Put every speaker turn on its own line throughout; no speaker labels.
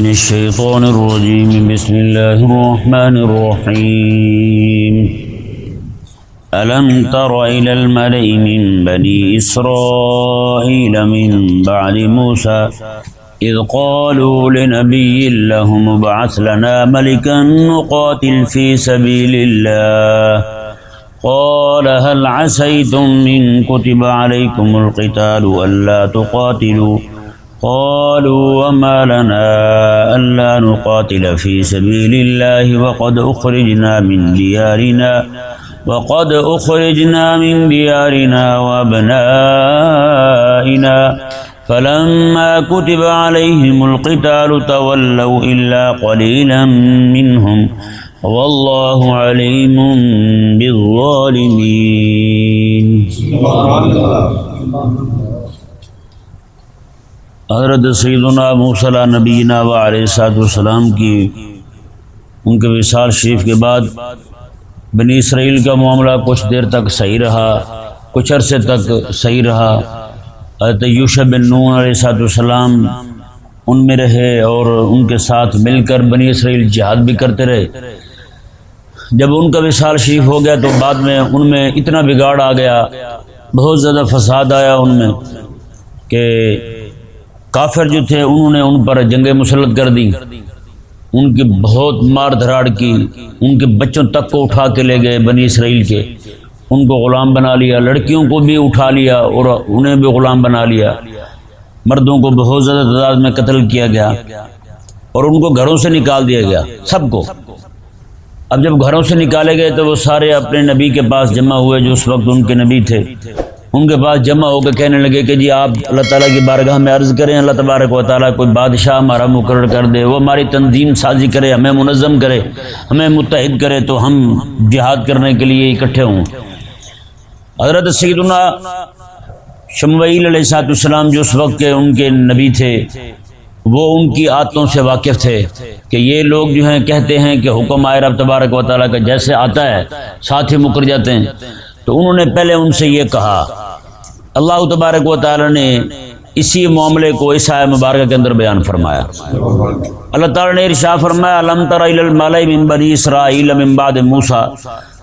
من الشيطان الرجيم. بسم الله الرحمن الرحيم. ألم تر إلى الملئ من بني إسرائيل من بعد موسى إذ قالوا لنبي لهم ابعث لنا ملكا نقاتل في سبيل الله. قال هل عسيتم من كتب عليكم القتال ألا تقاتلوا؟ قالوا وما لنا ألا نقاتل في سبيل الله وقد أخرجنا من ديارنا وقد أخرجنا من ديارنا وأبنائنا فلما كتب عليهم القتال تولوا إلا قليلا منهم والله عليم بالظالمين. سبحان الله. حضرت سیدنا موسیٰ نبینا و علیہ صاحب السلام کی ان کے وصال شریف کے بعد بنی اسرائیل کا معاملہ کچھ دیر تک صحیح رہا، کچھ عرصے تک صحیح رہا۔ حضرت یوشا بن نون علیہ صاحب السلام ان میں رہے اور ان کے ساتھ مل کر بنی اسرائیل جہاد بھی کرتے رہے۔ جب ان کا وصال شریف ہو گیا تو بعد میں ان میں اتنا بگاڑ آ گیا، بہت زیادہ فساد آیا ان میں کہ کافر جو تھے، انہوں نے ان پر جنگ مسلط کر دی۔ ان کی بہت مار دھراڑ کی۔ ان کے بچوں تک کو اٹھا کے لے گئے بنی اسرائیل کے۔ ان کو غلام بنا لیا، لڑکیوں کو بھی اٹھا لیا اور انہیں بھی غلام بنا لیا۔ مردوں کو بہت زیادہ تعداد میں قتل کیا گیا اور ان کو گھروں سے نکال دیا گیا، سب کو۔ اب جب گھروں سے نکالے گئے تو وہ سارے اپنے نبی کے پاس جمع ہوئے جو اس وقت ان کے نبی تھے۔ ان کے پاس جمع ہو کے کہنے لگے کہ جی آپ اللہ تعالیٰ کی بارگاہ میں عرض کریں، اللہ تبارک و تعالیٰ کوئی بادشاہ ہمارا مقرر کر دے، وہ ہماری تنظیم سازی کرے، ہمیں منظم کرے، ہمیں متحد کرے، تو ہم جہاد کرنے کے لیے اکٹھے ہوں۔ حضرت سیدنا شمویل علیہ سات السلام جو اس وقت کے ان کے نبی تھے، وہ ان کی عادتوں سے واقف تھے کہ یہ لوگ جو ہیں کہتے ہیں کہ حکم آئے، رب تبارک و تعالیٰ کا جیسے آتا ہے، ساتھ ہی مکر جاتے ہیں۔ تو انہوں نے پہلے ان سے یہ کہا اللہ تبارک و تعالیٰ نے اسی معاملے کو اس آئے مبارکہ کے اندر بیان فرمایا۔ اللہ تعالیٰ نے ارشا فرمایا علم تر من بنی اسرائیل من بعد موسا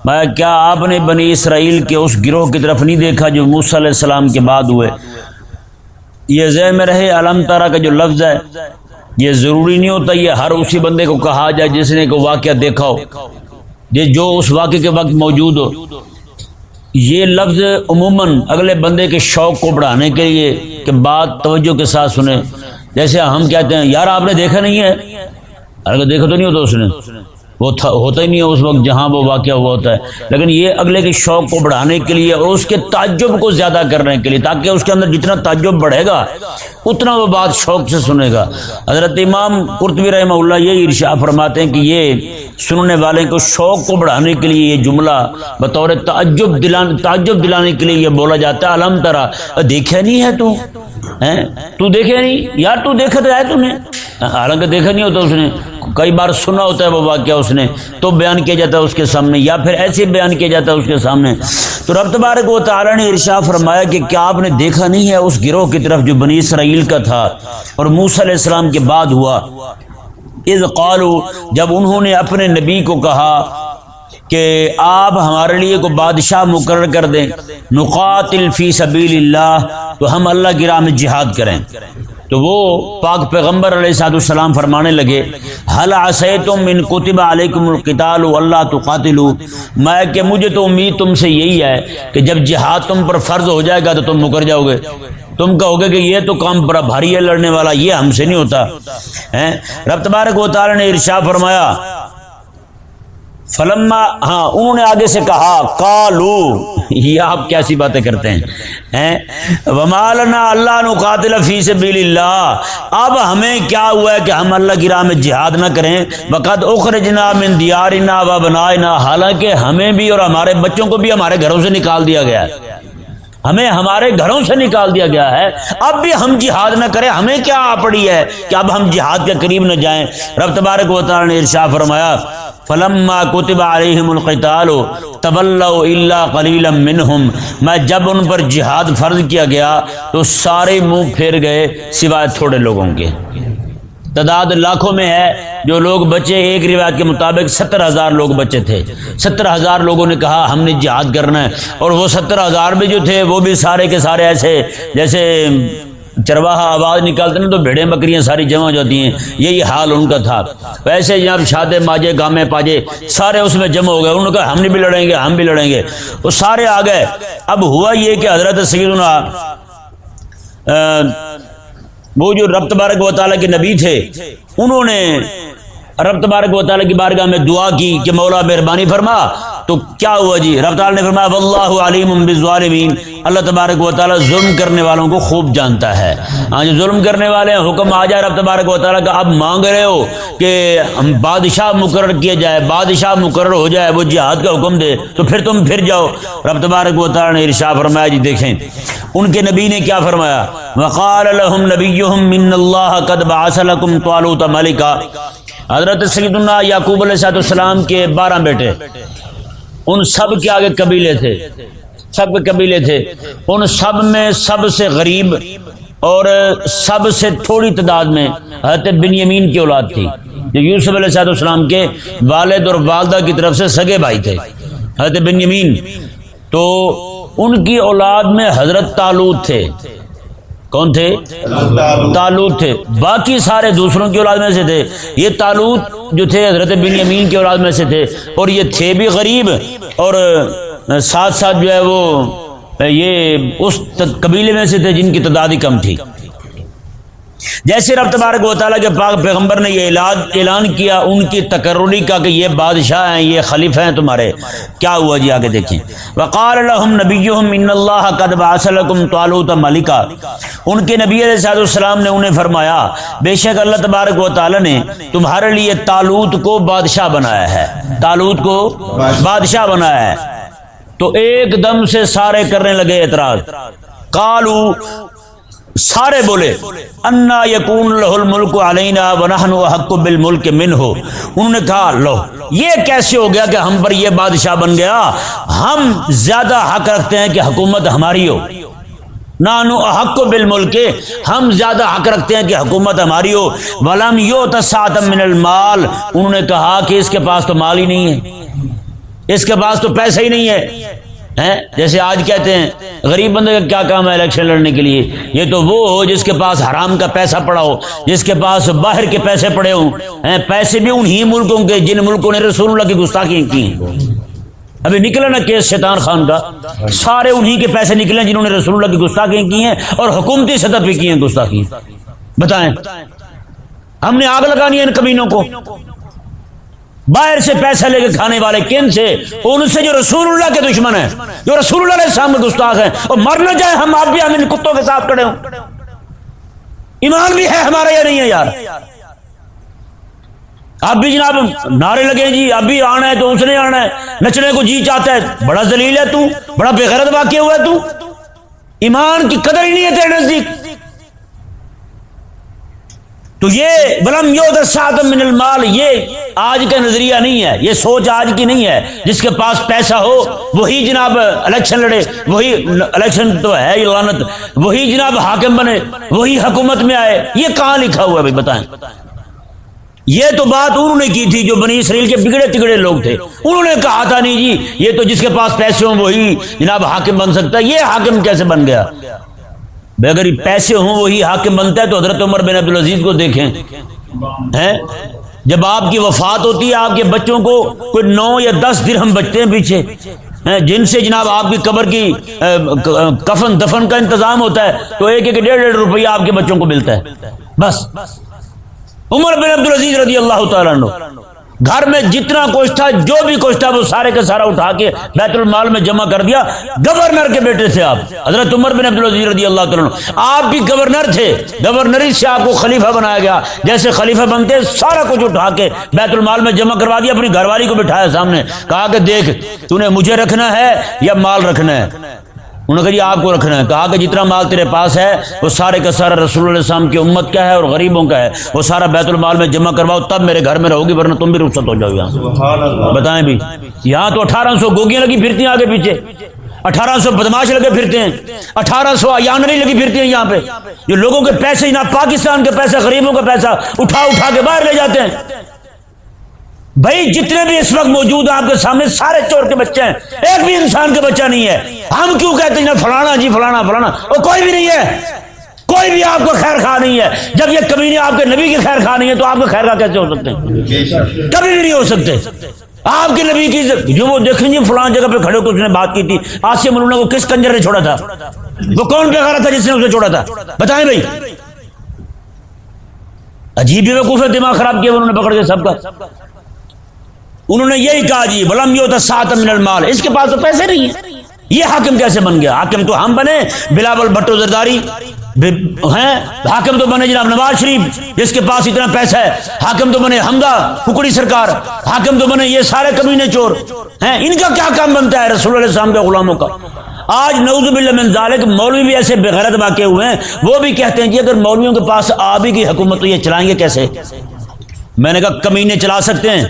میں کیا آپ نے بنی اسرائیل کے اس گروہ کی طرف نہیں دیکھا جو موسیٰ علیہ السلام کے بعد ہوئے؟ یہ ذہن میں رہے علم تارا کا جو لفظ ہے، یہ ضروری نہیں ہوتا، یہ ہر اسی بندے کو کہا جائے جس نے کوئی واقعہ دیکھا ہو، یہ جو اس واقعے کے وقت موجود ہو۔ یہ لفظ عموماً اگلے بندے کے شوق کو بڑھانے کے لیے کہ بات توجہ کے ساتھ سنیں۔ جیسے ہم کہتے ہیں، یار آپ نے دیکھا نہیں ہے؟ اگر دیکھا تو نہیں ہوتا اس نے۔ وہ ہوتا ہی نہیں ہے اس وقت جہاں وہ واقعہ ہوا ہوتا ہے۔ لیکن یہ اگلے کے شوق کو بڑھانے کے لیے اور اس کے تعجب کو زیادہ کرنے کے لیے، تاکہ اس کے اندر جتنا تعجب بڑھے گا، اتنا وہ بات شوق سے سنے گا۔ حضرت امام قرطبی رحمہ اللہ یہ ارشا فرماتے ہیں کہ یہ سننے والے کو شوق کو بڑھانے کے لیے یہ جملہ بطور تعجب دلانے تعجب دلانے کے لیے یہ بولا جاتا ہے۔ الحمد طرح دیکھا نہیں ہے تو؟ تو دیکھے نہیں؟ یار تو دیکھا تو ہے تم نے۔ حالانکہ دیکھا نہیں ہوتا اس نے۔ کئی بار سنا ہوتا ہے وہ واقعہ اس نے، تو بیان کیا جاتا ہے اس کے سامنے، یا پھر ایسے بیان کیا جاتا ہے اس کے سامنے۔ تو رب تبارک و تعالیٰ نے ارشا فرمایا کہ کیا آپ نے دیکھا نہیں ہے اس گروہ کی طرف جو بنی اسرائیل کا تھا اور موسیٰ علیہ السلام کے بعد ہوا؟ اذ قالو جب انہوں نے اپنے نبی کو کہا کہ آپ ہمارے لیے کو بادشاہ مقرر کر دیں، نقاتل فی سبیل اللہ، تو ہم اللہ کی راہ میں جہاد کریں۔ تو وہ پاک پیغمبر علیہ صاحب السلام فرمانے لگے حل تم ان کتب علیکم القتال اللہ تو قاتل میں کہ مجھے تو امید تم سے یہی ہے کہ جب جہاد تم پر فرض ہو جائے گا تو تم مکر جاؤ گے۔ تم کہو گے کہ یہ تو کام بڑا بھاری ہے، لڑنے والا یہ ہم سے نہیں ہوتا۔ رب تبارک و تعالی نے ارشا فرمایا فلما ہاں انہوں نے آگے سے کہا کالو یہ آپ کیسی باتیں کرتے ہیں؟ ومالنا اللہ نو قاتل فی سبیل اللہ۔ اب ہمیں کیا ہوا ہے کہ ہم اللہ کی راہ میں جہاد نہ کریں؟ وقت اخرجنا من دیارنا و بنائنا حالانکہ ہمیں بھی اور ہمارے بچوں کو بھی ہمارے گھروں سے نکال دیا گیا ہے۔ ہمیں ہمارے گھروں سے نکال دیا گیا ہے۔ اب بھی ہم جہاد نہ کریں، ہمیں کیا آ پڑی ہے کہ اب ہم جہاد کے قریب نہ جائیں؟ رب تبارک و تعالی نے ارشاد فرمایا فلما کتب علیہم القتال، تولوا الا قلیلا منهم میں جب ان پر جہاد فرض کیا گیا تو سارے منہ پھیر گئے، سوائے تھوڑے لوگوں کے۔ تعداد لاکھوں میں ہے جو لوگ بچے، ایک روایت کے مطابق ستر ہزار لوگ بچے تھے۔ ستر ہزار لوگوں نے کہا، ہم نے جہاد کرنا ہے۔ اور وہ ستر ہزار بھی جو تھے، وہ بھی سارے کے سارے ایسے، جیسے چرواہا آواز نکالتے نا تو بھیڑیں بکریاں ساری جمع ہو جاتی ہیں۔ یہی حال ان کا تھا۔ ویسے جناب شادے ماجے، گامے پاجے سارے اس میں جمع ہو گئے۔ انہوں نے کہا، ہم نے بھی لڑیں گے، ہم بھی لڑیں گے۔ وہ سارے آ گئے۔ اب ہوا یہ کہ حضرت سیدنا وہ جو رب تبارک و تعالیٰ کے نبی تھے، انہوں نے رب تبارک و تعالیٰ کی بارگاہ میں دعا کی کہ مولا مہربانی فرما۔ تو کیا ہوا جی؟ رب تعالیٰ نے فرمایا، واللہ علیم بالظالمین. اللہ تبارک و تعالیٰ ظلم کرنے والوں کو خوب جانتا ہے۔ ہاں جو ظلم کرنے والے ہیں، حکم آ جائے، رب تبارک و تعالیٰ کا اب مانگ رہے ہو کہ ہم بادشاہ مقرر کیا جائے، بادشاہ مقرر ہو جائے، وہ جہاد کا حکم دے، تو پھر تم پھر جاؤ۔ رب تبارک و تعالیٰ نے ارشا فرمایا جی دیکھیں، ان کے نبی نے کیا فرمایا؟ وقال لهم نبيهم من الله قد بعث لكم طالوت ملكا۔ حضرت سیدنا یعقوب علیہ السلام کے بارہ بیٹے۔ ان سب کے آگے قبیلے تھے۔ سب کے قبیلے تھے۔ ان سب میں سب سے غریب اور سب سے تھوڑی تعداد میں حضرت بن یمین کی اولاد تھی۔ جو یوسف علیہ السلام کے والد اور والدہ کی طرف سے سگے بھائی تھے۔ حضرت بن یمین تو ان کی اولاد میں حضرت تالوت تھے۔ کون تھے؟ تالوت تھے۔ باقی سارے دوسروں کی اولاد میں سے تھے۔ یہ تالوت جو تھے، حضرت بن یمین کی اولاد میں سے تھے۔ اور یہ تھے بھی غریب۔ اور ساتھ ساتھ جو ہے وہ، یہ اس قبیلے میں سے تھے جن کی تعداد ہی کم تھی۔ جیسے رب تبارک و تعالیٰ کے پاک پیغمبر نے یہ اعلان کیا، ان کی تقرری کا کہ یہ بادشاہ ہیں، یہ خلیفہ ہیں تمہارے۔ کیا ہوا جی؟ آگے دیکھیں۔ وقال لهم نبیهم ان اللہ قد بعث لكم طالوت ملکا۔ ان کے نبی علیہ الصلوۃ والسلام نے انہیں فرمایا، بے شک اللہ تبارک و تعالیٰ نے تمہارے لیے طالوت کو بادشاہ بنایا ہے۔ طالوت کو بادشاہ بنایا ہے۔ تو ایک دم سے سارے کرنے لگے اعتراض۔ کالو سارے بولے، انا یقون لہ الملک علینا ونحن حق بالملک من ہو انہوں نے کہا، لو، یہ کیسے ہو گیا کہ ہم پر یہ بادشاہ بن گیا؟ ہم زیادہ حق رکھتے ہیں کہ حکومت ہماری ہو۔ نانو حق بالملک، ہم زیادہ حق رکھتے ہیں کہ حکومت ہماری ہو۔ ولم یو تساتم من المال، انہوں نے کہا کہ اس کے پاس تو مال ہی نہیں ہے۔ اس کے پاس تو پیسہ ہی نہیں ہے۔ جیسے آج کہتے ہیں، غریب بندے کا کیا کام ہے الیکشن لڑنے کے لیے؟ یہ تو وہ ہو جس کے پاس حرام کا پیسہ پڑا ہو، جس کے پاس باہر کے پیسے پڑے ہوں۔ پیسے بھی انہی ملکوں کے، جن ملکوں نے رسول اللہ کی گستاخی کی ہیں۔ ابھی نکلا نا کیس شیطان خان کا۔ سارے انہی کے پیسے نکلے جنہوں نے رسول اللہ کی گستاخی کی ہیں اور حکومتی سطح پہ کی ہیں گستاخی بتائیں۔ ہم نے آگ لگانی ہے ان کمینوں کو۔ باہر سے پیسہ لے کے کھانے والے کن سے؟ ان سے جو رسول اللہ کے دشمن ہیں۔ جو رسول اللہ علیہ السلام کے گستاخ ہیں۔ اور مر نہ جائے ہم آپ بھی ہم ان کتوں کے ساتھ کھڑے ہوں۔ ایمان بھی ہے ہمارا یا نہیں ہے یار؟ اب بھی جناب نعرے لگے جی اب بھی آنا ہے تو اس نے آنا ہے۔ نچنے کو جی چاہتا ہے، بڑا ذلیل ہے تو، بڑا بےغیرت واقع ہوا ہے تو۔ ایمان کی قدر ہی نہیں ہے تیرے نزدیک۔ تو یہ بلم یو من المال، یہ آج کا نظریہ نہیں ہے، یہ سوچ آج کی نہیں ہے۔ جس کے پاس پیسہ ہو، وہی جناب الیکشن لڑے، وہی الیکشن تو ہے لانت وہی جناب حاکم بنے، وہی حکومت میں آئے۔ یہ کہاں لکھا ہوا ہے بھائی بتائیں؟ یہ تو بات انہوں نے کی تھی جو بنی اسرائیل کے بگڑے تگڑے لوگ تھے۔ انہوں نے کہا تھا نہیں جی یہ تو جس کے پاس پیسے ہوں، وہی جناب حاکم بن سکتا ہے۔ یہ حاکم کیسے بن گیا؟ بھائی اگر پیسے ہوں، وہی حاکم بنتا ہے تو حضرت عمر بن عبد العزیز کو دیکھیں۔ ہیں؟ جب آپ کی وفات ہوتی ہے، آپ کے بچوں کو کوئی نو یا دس دن ہم بچتے ہیں پیچھے۔ جن سے جناب آپ کی قبر کی کفن، دفن کا انتظام ہوتا ہے، تو ایک ایک ڈیڑھ ڈیڑھ روپیہ آپ کے بچوں کو ملتا ہے۔ بس۔ عمر بن عبد العزیز رضی اللہ تعالیٰ گھر میں جتنا کچھ تھا، جو بھی کچھ تھا، وہ سارے کا سارا اٹھا کے بیت المال میں جمع کر دیا۔ گورنر کے بیٹے تھے آپ، حضرت عمر بن عبد العزیز رضی اللہ تعالیٰ آپ بھی گورنر تھے، گورنری سے آپ کو خلیفہ بنایا گیا۔ جیسے خلیفہ بنتے، سارا کچھ اٹھا کے بیت المال میں جمع کروا دیا، اپنی گھر والی کو بٹھایا سامنے۔ کہا کہ دیکھ، تو نے مجھے رکھنا ہے یا مال رکھنا ہے؟ انہوں نے کہا جی آپ کو رکھنا ہے۔ کہا کہ جتنا مال تیرے پاس ہے وہ سارے کا سارا رسول اللہ السلام کی امت کا ہے اور غریبوں کا ہے۔ وہ سارا بیت المال میں جمع کرواؤ تب میرے گھر میں رہو گی ورنہ تم بھی رخصت ہو جاؤ یہاں بتائیں بھی۔ یہاں تو اٹھارہ سو گوگیاں لگی پھرتی ہیں آگے پیچھے۔ اٹھارہ سو بدماش لگے پھرتے ہیں۔ اٹھارہ سو آیانری لگی پھرتی ہیں یہاں پہ۔ جو لوگوں کے پیسے نہ پاکستان کے پیسہ غریبوں کا پیسہ اٹھا اٹھا کے باہر لے جاتے ہیں۔ بھائی، جتنے بھی اس وقت موجود ہیں، آپ کے سامنے سارے چور کے بچے ہیں۔ ایک بھی انسان کا بچہ نہیں ہے۔ ہم کیوں کہتے ہیں فلانا جی فلانا فلانا وہ کوئی بھی نہیں ہے۔ کوئی بھی آپ کو خیر خواہ نہیں ہے۔ جب یہ کبھی نہیں آپ کے نبی کی خیر خواہ نہیں ہے، تو آپ کے خیر خواہ کیسے ہو سکتے ہیں؟ کبھی بھی نہیں ہو سکتے۔ آپ کے نبی کی جو وہ دیکھیں جی، گے فلان جگہ پہ کھڑے ہو اس نے بات کی تھی۔ آسیہ ملونا کو کس کنجر نے چھوڑا تھا؟ وہ کون کیا پہ تھا جس نے اسے چھوڑا تھا؟ بتائیں بھائی۔ عجیب بھی دماغ خراب کیا انہوں نے، پکڑ کے سب کا۔ انہوں نے یہی کہا جی بلم یہ سات من المال. اس کے پاس تو پیسے نہیں ہیں۔ یہ حاکم کیسے بن گیا؟ حاکم تو ہم بنے، بلاول بٹو زرداری۔ ہیں؟ حاکم تو بنے جناب نواز شریف، جس کے پاس اتنا پیسہ ہے۔ حاکم تو بنے حمدہ حکوڑی سرکار۔ حاکم تو بنے یہ سارے کمینے چور۔ ہیں؟ ان کا کیا کام بنتا ہے رسول اللہ السلام کے غلاموں کا؟ آج نوز باللہ من ذالک مولوی بھی ایسے بغیرت واقع ہوئے ہیں۔ وہ بھی کہتے ہیں جی اگر مولویوں کے پاس آبی کی حکومت تو یہ چلائیں گے کیسے؟ میں نے کہا، کمینے چلا سکتے ہیں۔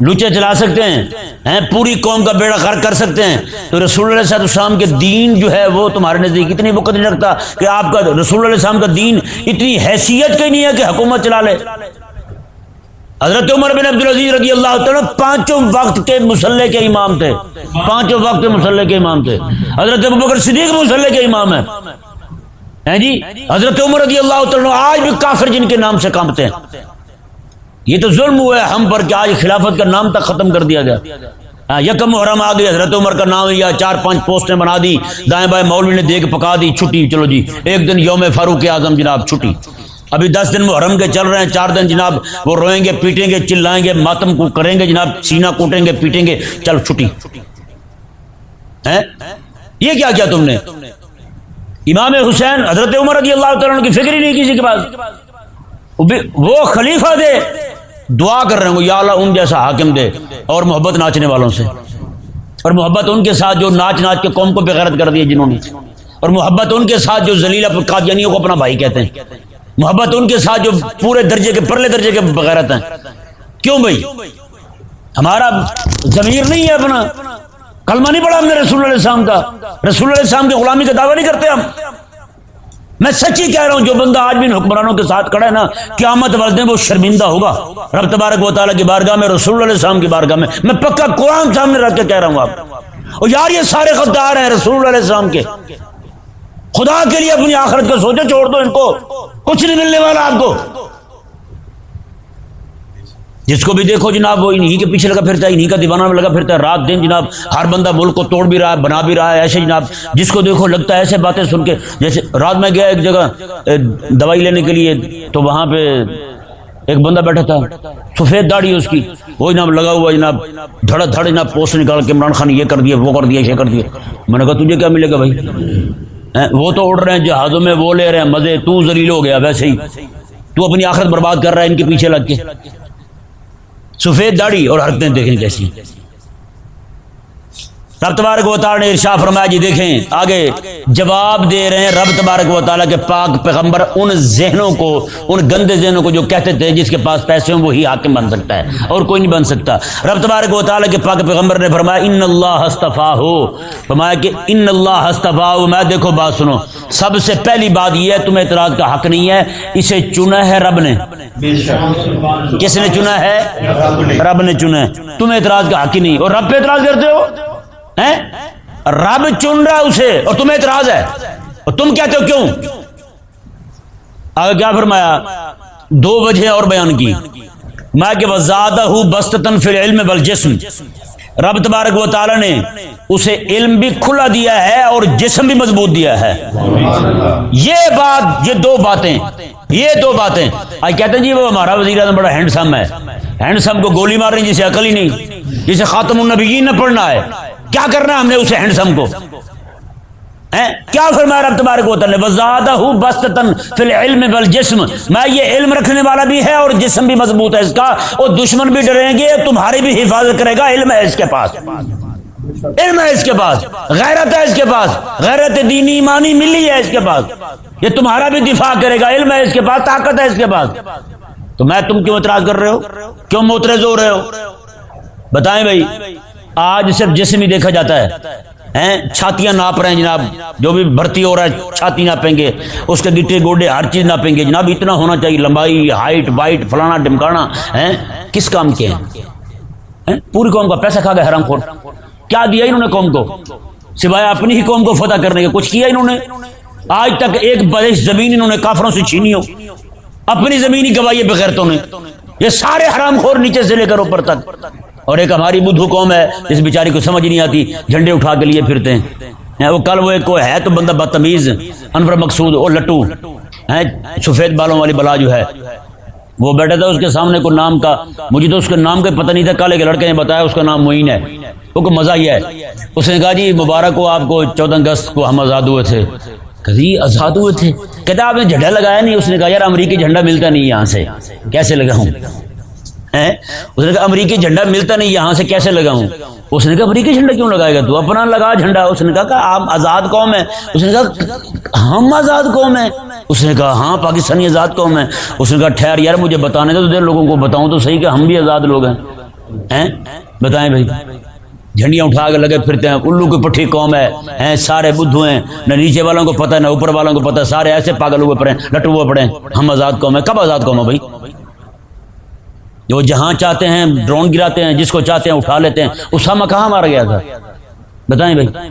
لوچے چلا سکتے ہیں پوری قوم کا بیڑا غرق کر سکتے ہیں۔ تو رسول اللہ صاحب السلام کے دین جو ہے وہ تمہارے نزدیک اتنی وقت نہیں رکھتا کہ آپ کا رسول اللہ السلام کا دین اتنی حیثیت کی نہیں ہے کہ حکومت چلا لے۔ حضرت عمر بن عبدالعزیز رضی اللہ تعالیٰ پانچوں وقت کے مسلح کے امام تھے۔ پانچوں وقت کے مسلح کے امام تھے۔ حضرت بکر صدیق مسلح کے امام ہیں جی؟ حضرت عمر رضی اللہ تعالیٰ آج بھی کافر جن کے نام سے کامتے ہیں۔ یہ تو ظلم ہوا ہے ہم پر کہ آج خلافت کا نام تک ختم کر دیا گیا۔ ہاں، یکم محرم آ گئی، حضرت عمر کا نام یا چار پانچ پوسٹیں بنا دی، دائیں بائیں مولوی نے دیکھ پکا دی، چھٹی، چلو جی ایک دن یوم فاروق اعظم جناب، چھٹی۔ ابھی دس دن محرم کے چل رہے ہیں، چار دن جناب، وہ روئیں گے، پیٹیں گے، چلائیں گے، ماتم کو کریں گے جناب سینا کوٹیں گے، پیٹیں گے، چل چھٹی۔ یہ کیا کیا تم نے؟ امام حسین، حضرت عمر رضی اللہ تعالیٰ کی فکر ہی نہیں کسی کے پاس۔ وہ خلیفہ دے دعا کر رہے ہوں یا اللہ ان جیسا حاکم دے اور محبت ناچنے والوں سے۔ اور محبت ان کے ساتھ جو ناچ ناچ کے قوم کو بغیرت کر دی جنہوں نے۔ اور محبت ان کے ساتھ جو زلیلا قادیانیوں کو اپنا بھائی کہتے ہیں۔ محبت ان کے ساتھ جو پورے درجے کے، پرلے درجے کے بغیرت ہیں۔ کیوں بھائی؟ ہمارا ضمیر نہیں ہے اپنا۔ کلمہ نہیں پڑا ہم نے رسول اللہ السلام کا۔ رسول اللہ السلام کی غلامی کا دعویٰ نہیں کرتے ہم۔ میں سچی کہہ رہا ہوں، جو بندہ آج بھی حکمرانوں کے ساتھ کھڑا ہے نا، قیامت والے وہ شرمندہ ہوگا۔ رب تبارک و تعالیٰ کی بارگاہ میں، رسول اللہ السلام کی بارگاہ میں میں پکا قرآن سامنے رکھ کے کہہ رہا ہوں آپ۔ اور یار، یہ سارے غدار ہیں رسول اللہ علیہ السلام کے۔ خدا کے لیے اپنی آخرت کا سوچے چھوڑ دو ان کو۔ کچھ نہیں ملنے والا آپ کو۔ جس کو بھی دیکھو جناب، وہ انہی کے پیچھے لگا پھرتا ہے، انہی کا دیوانہ میں لگا پھرتا ہے۔ رات دن جناب، ہر بندہ ملک کو توڑ بھی رہا ہے، بنا بھی رہا ہے، ایسے جناب، جس کو دیکھو لگتا ہے ایسے باتیں سن کے۔ جیسے رات میں گیا ایک جگہ دوائی لینے کے لیے، تو وہاں پہ ایک بندہ بیٹھا تھا، سفید داڑھی اس کی۔ وہ جناب لگا ہوا جناب، دھڑ دھڑ جناب پوسٹ نکال کے عمران خان یہ کر دیا وہ کر دیا یہ کر دیا میں نے کہا، تجھے کیا ملے گا بھائی؟ وہ تو اڑ رہے ہیں، جہازوں میں وہ لے رہے ہیں، مزے، تو زلیل ہو گیا، ویسے ہی۔ تو اپنی آخرت برباد کر رہا ہے ان کے پیچھے لگ کے۔ سفید داڑھی اور حرکتیں دیکھیں کیسی رب تبارک و تعالیٰ نے ارشا فرمایا جی دیکھیں، آگے جواب دے رہے ہیں رب تبارک و تعالیٰ کے پاک پیغمبر ان ذہنوں کو، ان گندے ذہنوں کو جو کہتے تھے جس کے پاس پیسے ہوں، وہی حاکم بن سکتا ہے اور کوئی نہیں بن سکتا۔ رب تبارک و تعالیٰ کے پاک پیغمبر نے فرمایا، ان اللہ ہستفا ہو فرمایا کہ، ان اللہ ہستفا ہو میں دیکھو بات سنو۔ سب سے پہلی بات یہ ہے، تمہیں اعتراض کا حق نہیں ہے، اسے چنا ہے رب نے۔ کس نے چنا ہے؟ رب نے چنا ہے۔ تمہیں اعتراض کا حق ہی نہیں۔ اور رب پہ اعتراض کرتے ہو؟ رب چن رہا اسے، اور تمہیں اعتراض ہے۔ اور تم کہتے ہو کیوں؟ آگے کیا فرمایا؟ دو وجہ اور بیان کی۔ میں کہ زیادہ ہوں بستن فی العلم بل جسم رب تبارک و تعالی نے اسے علم بھی کھلا دیا ہے اور جسم بھی مضبوط دیا ہے۔ یہ بات، یہ دو باتیں، یہ دو باتیں۔ آج کہتے ہیں جی وہ ہمارا وزیر اعظم بڑا ہینڈسم ہے۔ ہینڈسم کو گولی مار رہی جسے عقل ہی نہیں، جسے خاتم النبیین نہ پڑھنا ہے۔ کیا کرنا ہم نے اسے ہینڈسم کو؟ کیا فرمایا رب تبارک و تعالی؟ وزادہ بستتن فی العلم والجسم۔ میں یہ علم رکھنے والا بھی ہے اور جسم بھی مضبوط ہے اس کا۔ اور دشمن بھی ڈریں گے، تمہاری بھی حفاظت کرے گا۔ علم ہے اس کے پاس۔ علم ہے اس کے پاس۔ غیرت ہے اس کے پاس۔ غیرت دینی ایمانی ملی ہے اس کے پاس۔ یہ تمہارا بھی دفاع کرے گا۔ علم ہے اس کے پاس، طاقت ہے اس کے پاس۔ تو میں تم کیوں اعتراض کر رہے ہو؟ کیوں موترز ہو رہے ہو؟ بتائیں بھائی۔ آج صرف جسم ہی دیکھا جاتا ہے۔ چھاتیاں ناپ رہے ہیں جناب۔ جو بھی بھرتی ہو رہا ہے، چھاتی ناپیں گے۔ اس کے گٹے گوڈے ہر چیز ناپیں گے۔ جناب، اتنا ہونا چاہیے۔ لمبائی، ہائٹ وائٹ فلانا ڈمکانا ہیں؟ کس کام کے ہیں؟ پوری قوم کا پیسہ کھا گیا، حرام خور۔ کیا دیا انہوں نے قوم کو؟ سوائے اپنی ہی قوم کو فتح کرنے کے۔ کچھ کیا انہوں نے؟ آج تک ایک بدش زمین انہوں نے کافروں سے چھینی ہو۔ اپنی زمین ہی گوائی بغیرتوں نے۔ یہ سارے حرام خور نیچے سے لے کر اوپر تک۔ اور ایک ہماری بدھو قوم ہے جس بیچاری کو سمجھ نہیں آتی، جھنڈے اٹھا کے لیے پھرتے ہیں۔ وہ کل وہ ایک کو ہے تو بندہ بدتمیز، انور مقصود وہ لٹو۔ سفید بالوں والی بلا جو ہے۔ وہ بیٹھا تھا اس کے سامنے کو نام کا، مجھے تو اس کے نام کا پتہ نہیں تھا، کالے کے لڑکے نے بتایا اس کا نام معین ہے۔ وہ کو مزہ ہی ہے۔ اس نے کہا جی مبارک کو آپ کو، چودہ اگست کو ہم آزاد ہوئے تھے۔ کبھی جی، آزاد ہوئے تھے؟ کہتے آپ نے جھنڈا لگایا نہیں؟ اس نے کہا، یار، امریکی جھنڈا ملتا نہیں یہاں سے۔ کیسے لگاؤں؟ اس نے کہا، امریکی جھنڈا ملتا نہیں، یہاں سے کیسے لگاؤں؟ اس نے کہا، امریکی جھنڈا کیوں لگائے گا؟ تو اپنا لگا جھنڈا۔ اس نے کہا کہ آپ آزاد قوم ہے اس نے کہا، ہم آزاد قوم ہے اس نے کہا ہاں پاکستانی آزاد قوم ہے اس نے کہا، ٹھہر یار، مجھے بتانے تو دیر لوگوں کو، بتاؤں تو صحیح کہ ہم بھی آزاد لوگ ہیں۔ بتائیں بھائی۔ جھنڈیاں اٹھا کے لگے پھرتے ہیں۔ الو کی پٹھی قوم ہے۔ ہیں، سارے بدھو ہیں۔ نہ نیچے والوں کو پتہ، نہ اوپر والوں کو پتہ۔ سارے ایسے پاگل ہوئے پڑے لٹو ہوئے پڑے ہم آزاد قوم ہے کب آزاد قوم ہے بھائی؟ جو جہاں چاہتے ہیں ڈرون گراتے ہیں، جس کو چاہتے ہیں اٹھا لیتے ہیں۔ اسامہ کہاں مارا گیا تھا؟ بتائیں بھائی۔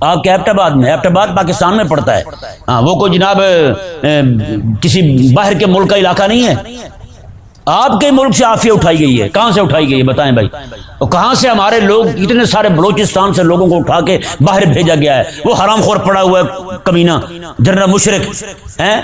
آپ کے ایپٹ آباد میں ایپٹ آباد پاکستان میں پڑتا ہے۔ ہاں وہ کوئی جناب کسی باہر کے ملک کا علاقہ نہیں ہے۔ آپ کے ملک سے آفیہ اٹھائی گئی ہے۔ کہاں سے اٹھائی گئی ہے؟ بتائیں بھائی۔ اور کہاں سے ہمارے لوگ، اتنے سارے بلوچستان سے لوگوں کو اٹھا کے باہر بھیجا گیا ہے؟ وہ حرام خور پڑا ہوا ہے، کمینہ، جنرل مشرق، ہیں؟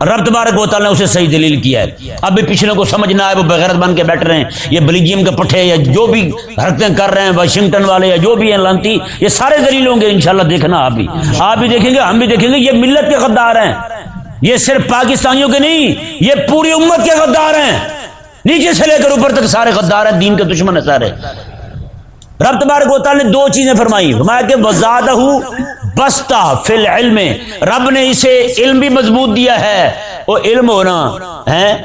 رب تبارک و تعالیٰ نے اسے صحیح دلیل کیا ہے۔ اب بھی پچھلے کو سمجھ نہ آئے وہ بغیرت بن کے بیٹھ رہے ہیں۔ یہ بلیجیم کے پٹھے یا جو بھی حرکتیں کر رہے ہیں، واشنگٹن والے یا جو بھی ہیں، لانتی، یہ سارے دلیل ہوں گے انشاءاللہ دیکھنا آپ بھی۔ آپ بھی دیکھیں گے، ہم بھی دیکھیں گے، یہ ملت کے غدار ہیں۔ یہ صرف پاکستانیوں کے نہیں، یہ پوری امت کے غدار ہیں۔ نیچے سے لے کر اوپر تک سارے غدار ہیں، دین کے دشمن ہیں سارے۔ رب تبارک و تعالیٰ نے دو چیزیں فرمائی۔ فرمایا کہ وزادہ بستا فل علم رب نے اسے علم بھی مضبوط دیا ہے۔ وہ علم ہونا ہے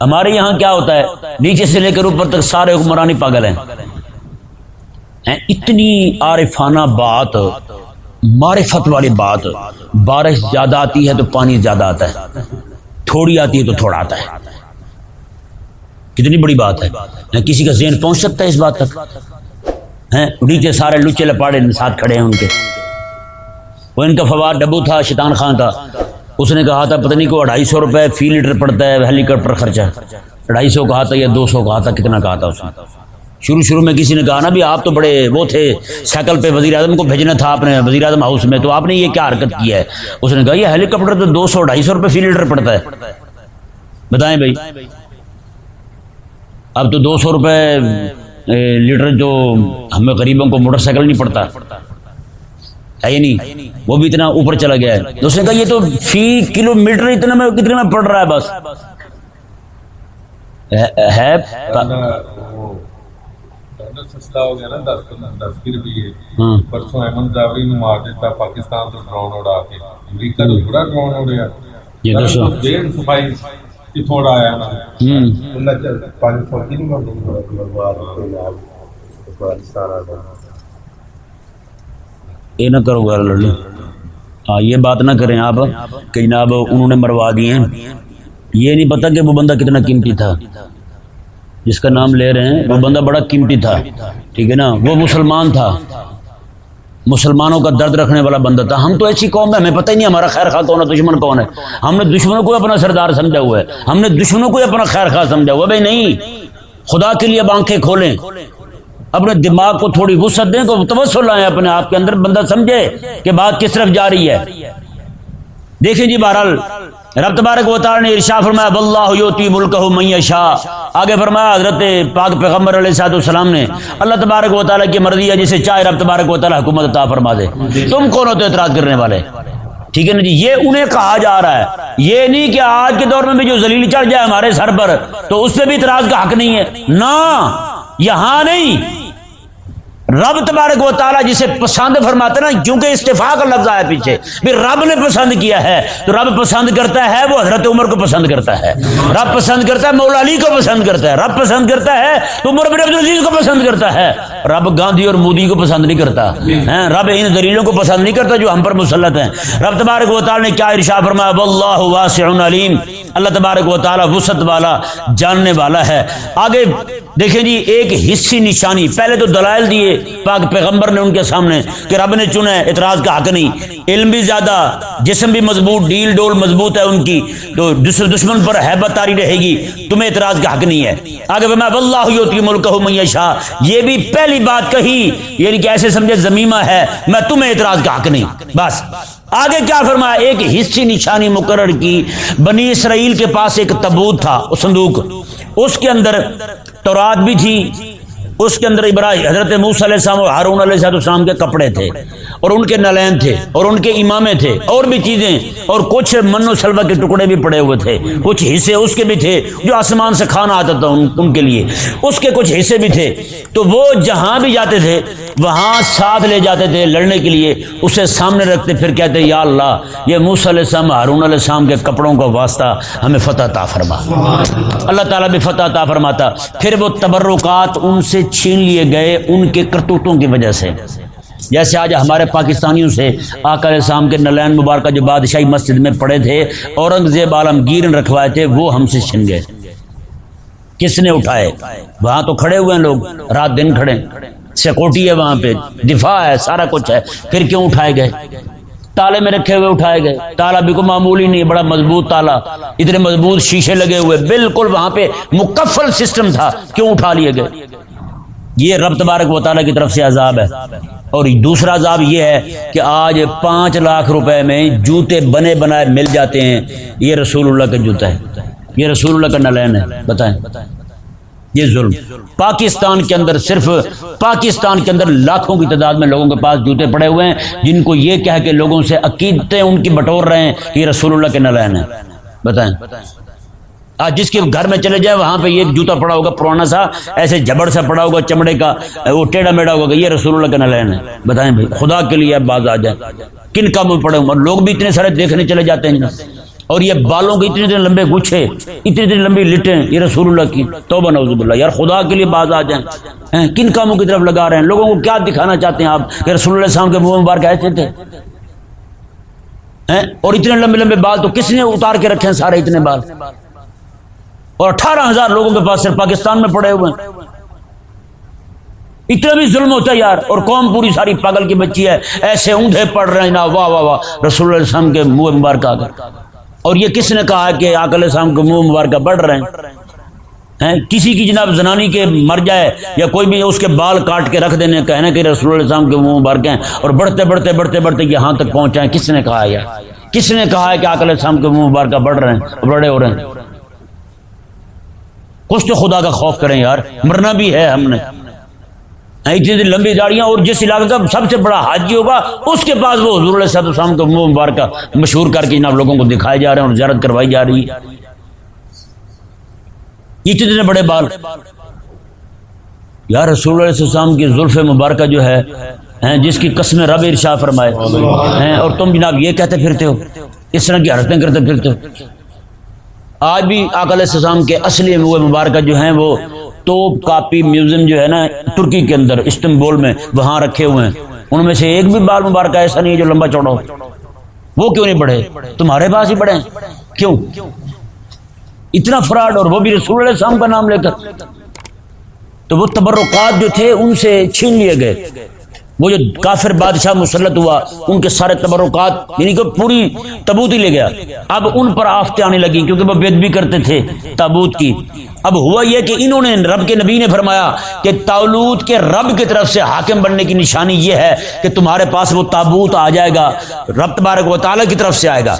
ہمارے یہاں کیا ہوتا ہے؟ نیچے سے لے کر اوپر تک سارے حکمرانی پاگل ہیں۔ اتنی عارفانہ بات، معرفت والی بات، بارش زیادہ آتی ہے تو پانی زیادہ آتا ہے۔ تھوڑی آتی ہے تو تھوڑا آتا ہے۔ کتنی بڑی بات ہے۔ کسی کا ذہن پہنچ سکتا ہے اس بات تک۔ نیچے سارے لچے لپاڑے ساتھ کھڑے ہیں ان کے۔ وہ ان کا فواد ڈبو تھا، شیطان خان تھا۔ اس نے کہا تھا پتنی کو اڑھائی سو روپے فی لیٹر پڑتا ہے، ہیلی کاپٹر خرچہ۔ اڑھائی سو کہا تھا یا دو سو کہا تھا، کتنا کہا تھا اس نے؟ شروع شروع میں کسی نے کہا نا بھی آپ تو بڑے وہ تھے، سائیکل پہ وزیر اعظم کو بھیجنا تھا آپ نے، وزیر اعظم ہاؤس میں، تو آپ نے یہ کیا حرکت کی ہے؟ اس نے کہا، یہ ہیلی کاپٹر تو دو سو ڈھائی سو روپے فی لیٹر پڑتا ہے۔ بتائیں بھائی۔ اب تو دو سو روپے لیٹر جو ہمیں غریبوں کو موٹر سائیکل نہیں پڑتا۔ ہے یا نہیں؟ وہ بھی اتنا اوپر چلا گیا ہے۔ اس نے کہا یہ تو فی کلو میٹر اتنا میں کتنے میں پڑ رہا ہے بس۔ ہے پرسوں احمد جاوری نے مار دیتا پاکستان تو ڈرون اڑا کے۔ امریکہ تو بڑا ڈرون اڑیا یہ دسو بے انصفائی تھوڑا آیا یہ نہ کرو گا لڑ ہاں یہ بات نہ کریں آپ کہ جناب انہوں نے مروا دیے ہیں۔ یہ نہیں پتا کہ وہ بندہ کتنا قیمتی تھا۔ جس کا نام لے رہے ہیں، وہ بندہ بڑا قیمتی تھا۔ ٹھیک ہے نا؟ وہ مسلمان تھا۔ مسلمانوں کا درد رکھنے والا بندہ تھا۔ ہم تو ایسی قوم ہے ہمیں پتہ ہی نہیں ہمارا خیر خواہ کون ہے، دشمن کون ہے۔ ہم نے دشمنوں کو اپنا سردار سمجھا ہوا ہے۔ ہم نے دشمنوں کو اپنا خیر خواہ سمجھا ہوا بھائی نہیں، خدا کے لیے اب آنکھیں کھولیں۔ اپنے دماغ کو تھوڑی وسعت دیں تو توسل لائیں اپنے آپ کے اندر، بندہ سمجھے کہ بات کس طرف جا رہی ہے۔ دیکھیں جی بہرحال، رب تبارک و تعالی نے ارشاد فرمایا، واللہ یوتی ملکہ من یشاء. آگے فرمایا، حضرت پاک پیغمبر علیہ الصلوۃ والسلام نے، اللہ تبارک و تعالی کی مرضی ہے جسے چاہے رب تبارک و تعالی حکومت عطا فرما دے۔ تم کون ہوتے اعتراض کرنے والے؟ ٹھیک ہے نا جی؟ یہ انہیں کہا جا رہا ہے۔ یہ نہیں کہ آج کے دور میں بھی جو ذلیل چڑھ جائے ہمارے سر پر، تو اس پہ بھی اعتراض کا حق نہیں ہے۔ نہ! یہاں نہیں۔ رب تبارک و تعالیٰ جسے پسند فرماتے نا، کیونکہ استفاع کا لفظ آیا پیچھے پھر رب نے پسند کیا ہے، تو رب پسند کرتا ہے، وہ حضرت عمر کو پسند کرتا ہے۔ رب پسند کرتا ہے، مولا علی کو پسند کرتا ہے۔ رب پسند کرتا ہے، تو عمر بن عبدالعزیز کو پسند کرتا ہے۔ رب گاندھی اور مودی کو پسند نہیں کرتا۔ رب ان دلیلوں کو پسند نہیں کرتا جو ہم پر مسلط ہیں۔ رب تبارک و تعالیٰ نے کیا ارشا فرمایا؟ واللہ واسع علیم۔ اللہ تبارک و تعالیٰ وسط والا، جاننے والا ہے۔ آگے دیکھیں جی ایک حصی نشانی، پہلے تو دلائل دیے۔ پاک پیغمبر نے ان کے سامنے کہ رب نے چنا ہے، اعتراض کا حق نہیں۔ علم بھی زیادہ، جسم بھی مضبوط ڈیل ڈول مضبوط ہے ان کی۔ تو دشمن پر حیبت تاری رہے گی، تمہیں اعتراض کا حق نہیں ہے۔ آگے میں اللہ یوتی ملک ہوں شاہ یہ بھی پہلی بات کہی یعنی کہ ایسے سمجھے زمیمہ ہے، میں تمہیں اعتراض کا حق نہیں۔ بس۔ آگے کیا فرمایا، ایک حصی نشانی مقرر کی، بنی اسرائیل کے پاس ایک تبوت تھا صندوق۔ اس کے اندر تورات بھی تھی۔ اس کے اندر ابراہیم حضرت موس علیہ السلام اور ہارون علیہ السلام کے کپڑے تھے۔ اور ان کے نلین تھے اور ان کے امامے تھے اور بھی چیزیں اور کچھ من و سلوا کے ٹکڑے بھی پڑے ہوئے تھے۔ کچھ حصے اس کے بھی تھے جو آسمان سے کھانا آتا تھا ان, ان کے لیے۔ اس کے کچھ حصے بھی تھے۔ تو وہ جہاں بھی جاتے تھے وہاں ساتھ لے جاتے تھے لڑنے کے لیے۔ اسے سامنے رکھتے پھر کہتے یا اللہ یہ موس علیہ السلام ہارون علیہ السلام کے کپڑوں کا واسطہ ہمیں فتح تا فرما۔ اللہ تعالیٰ بھی فتح تا فرماتا۔ پھر وہ تبرکات ان سے چھین لیے گئے ان کے کرتوتوں کی وجہ سے۔ جیسے آج ہمارے پاکستانیوں سے آکر السلام کے نلین مبارکہ جو بادشاہی مسجد میں پڑے تھے، اورنگزیب عالمگیر نے رکھوائے تھے، وہ ہم سے چھن گئے کس نے اٹھائے؟ وہاں تو کھڑے ہوئے ہیں لوگ، رات دن کھڑے سیکورٹی ہے وہاں پہ، دفاع ہے، سارا کچھ ہے۔ پھر کیوں اٹھائے گئے؟ تالے میں رکھے ہوئے اٹھائے گئے۔ تالا بھی کوئی معمولی نہیں، بڑا مضبوط تالا۔ اتنے مضبوط شیشے لگے ہوئے، بالکل وہاں پہ مکفل سسٹم تھا۔ کیوں اٹھا لیے گئے؟ یہ رب تبارک و تعالیٰ کی طرف سے عذاب ہے۔ اور دوسرا عذاب یہ ہے کہ آج پانچ لاکھ روپے میں جوتے بنے بنائے مل جاتے ہیں۔ یہ رسول اللہ کا جوتا ہے۔ یہ رسول اللہ کا نلین ہے۔ بتائیں۔ یہ ظلم۔ پاکستان کے اندر صرف پاکستان کے اندر لاکھوں کی تعداد میں لوگوں کے پاس جوتے پڑے ہوئے ہیں۔ جن کو یہ کہہ کہ لوگوں سے عقیدتیں ان کی بٹور رہے ہیں یہ رسول اللہ کے نلین ہیں۔ بتائیں۔ آج جس کے گھر میں چلے جائیں وہاں پہ یہ جوتا پڑا ہوگا، پرانا سا، ایسے جبڑ سا پڑا ہوگا، چمڑے کا، وہ ٹیڑھا میڑا ہوگا یہ رسول اللہ کا نلین ہے۔ بتائیں بھائی، خدا کے لیے باز آ جائیں کن کاموں میں پڑے ہوں؟ لوگ بھی اتنے سارے دیکھنے چلے جاتے ہیں۔ اور یہ بالوں کے اتنے اتنے لمبے گچھے، اتنے اتنے لمبی لٹیں، یہ رسول اللہ کی۔ توبہ نوزب اللہ یار، خدا کے لیے باز آ جائیں کن کاموں کی طرف لگا رہے ہیں؟ لوگوں کو کیا دکھانا چاہتے ہیں آپ؟ کہ رسول اللہ السلام کے منہ مبارک ایسے تھے۔ اور اتنے لمبے لمبے بال تو کس نے اتار کے رکھے ہیں سارے اتنے بال؟ اور اٹھارہ ہزار لوگوں کے پاس صرف پاکستان میں پڑے ہوئے ہیں۔ اتنا بھی ظلم ہوتا ہے یار، اور قوم پوری ساری پاگل کی بچی ہے۔ ایسے اونھے پڑ رہے ہیں نا، واہ واہ واہ۔ رسول اللہ السلام کے منہ مبارک آ اور یہ کس نے کہا کہ آکل السلام کے منہ مبارکہ بڑھ رہے ہیں؟ کسی کی جناب زنانی کے مر جائے یا کوئی بھی اس کے بال کاٹ کے رکھ دینے کہنا کہ رسول اللہ السلام کے منہ مبارک ہیں۔ اور بڑھتے بڑھتے بڑھتے بڑھتے یہاں تک پہنچائے کس نے کہا یا کس نے کہا ہے کہ آکل السلام کے منہ مبارکہ بڑھ رہے ہیں، بڑے ہو رہے ہیں؟ کچھ تو خدا کا خوف کریں یار، مرنا بھی ہے ہم نے۔ ہاں، اتنی لمبی داڑیاں اور جس علاقے کا سب سے بڑا حاجی ہوگا، اس کے پاس وہ حضور علیہ السلام کو منہ مبارکہ مشہور کر کے جناب لوگوں کو دکھائے جا رہے ہیں اور زیارت کروائی جا رہی ہے۔ اتنے بڑے بال۔ یار رسول علیہ السلام کی زلف مبارکہ جو ہے ہاں، جس کی قسم رب ارشا فرمائے۔ ہاں، اور تم جناب یہ کہتے پھرتے ہو، اس طرح کی حرکتیں کرتے پھرتے ہو۔ آج بھی آکل السلام کے اصلی مبارکہ جو ہیں وہ توپ کاپی میوزیم جو ہے نا ترکی کے اندر، استنبول میں وہاں رکھے ہوئے ہیں۔ ان میں سے ایک بھی بال مبارکہ ایسا نہیں ہے جو لمبا چوڑا ہو۔ وہ کیوں نہیں بڑھے تمہارے پاس ہی بڑھے کیوں؟ اتنا فراڈ اور وہ بھی رسول اللہ السلام کا نام لے کر۔ تو وہ تبرکات جو تھے ان سے چھین لیے گئے۔ وہ جو کافر بادشاہ مسلط ہوا، ان کے سارے تبرکات یعنی کہ پوری تبوت ہی لے گیا۔ اب ان پر آفتے آنے لگی کیونکہ وہ بید بھی کرتے تھے تابوت کی۔ اب ہوا یہ کہ انہوں نے، رب کے نبی نے فرمایا کہ تالوت کے رب کی طرف سے حاکم بننے کی نشانی یہ ہے کہ تمہارے پاس وہ تابوت آ جائے گا، رب تبارک و تعالیٰ کی طرف سے آئے گا۔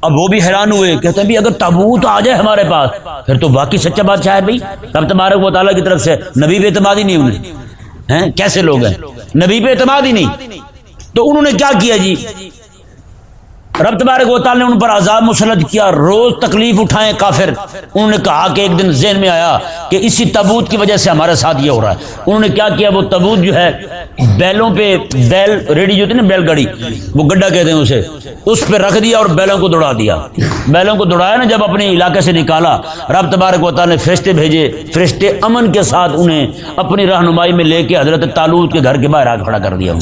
اب وہ بھی حیران ہوئے، کہتے ہیں اگر تابوت آ جائے ہمارے پاس، پھر تو باقی سچا بادشاہ ہے بھائی۔ رب تبارک و تعالیٰ کی طرف سے نبی بے اعتماد ہی نہیں انہیں ہیں، کیسے لوگ ہیں؟ نبی پہ اعتماد ہی نہیں۔ تو انہوں نے کیا کیا جی؟ رب تبارک و تعالی نے ان پر عذاب مسلط کیا، روز تکلیف اٹھائیں کافر۔ انہوں نے کہا کہ ایک دن ذہن میں آیا کہ اسی تبوت کی وجہ سے ہمارے ساتھ یہ ہو رہا ہے۔ انہوں نے کیا کیا؟ وہ تبوت جو ہے، بیلوں پہ بیل ریڈی جو ہوتی نا، بیل گاڑی وہ گڈھا کہتے ہیں اسے۔ اس پہ رکھ دیا اور بیلوں کو دوڑا دیا۔ بیلوں کو دوڑایا نا، جب اپنے علاقے سے نکالا، رب تبارک و تعالی نے فرشتے بھیجے۔ فرشتے امن کے ساتھ انہیں اپنی رہنمائی میں لے کے حضرت تالوت کے گھر کے باہر آ کھڑا کر دیا۔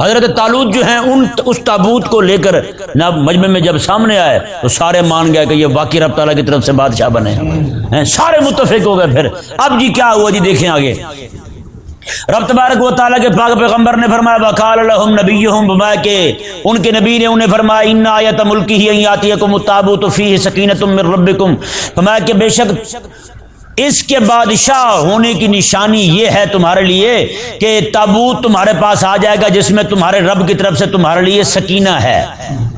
حضرت تالوت جو ہیں ان اس تابوت کو لے کر نہ مجمع میں جب سامنے آئے تو سارے مان گئے کہ یہ واقعی رب تعالیٰ کی طرف سے بادشاہ بنے ہیں۔ سارے متفق ہو گئے پھر۔ اب جی کیا ہوا جی دیکھیں آگے۔ رب تبارک و تعالیٰ کے پاک پیغمبر نے فرمایا، وقال لهم نبیہم بما کہ ان کے نبی نے انہیں فرمایا، ان آیت ملکی ہی آتیکم التابوت فیہ سکینت من ربکم فرمایا کہ بے شک اس کے بادشاہ ہونے کی نشانی یہ ہے تمہارے لیے کہ تابوت تمہارے پاس آ جائے گا جس میں تمہارے رب کی طرف سے تمہارے لیے سکینہ ہے۔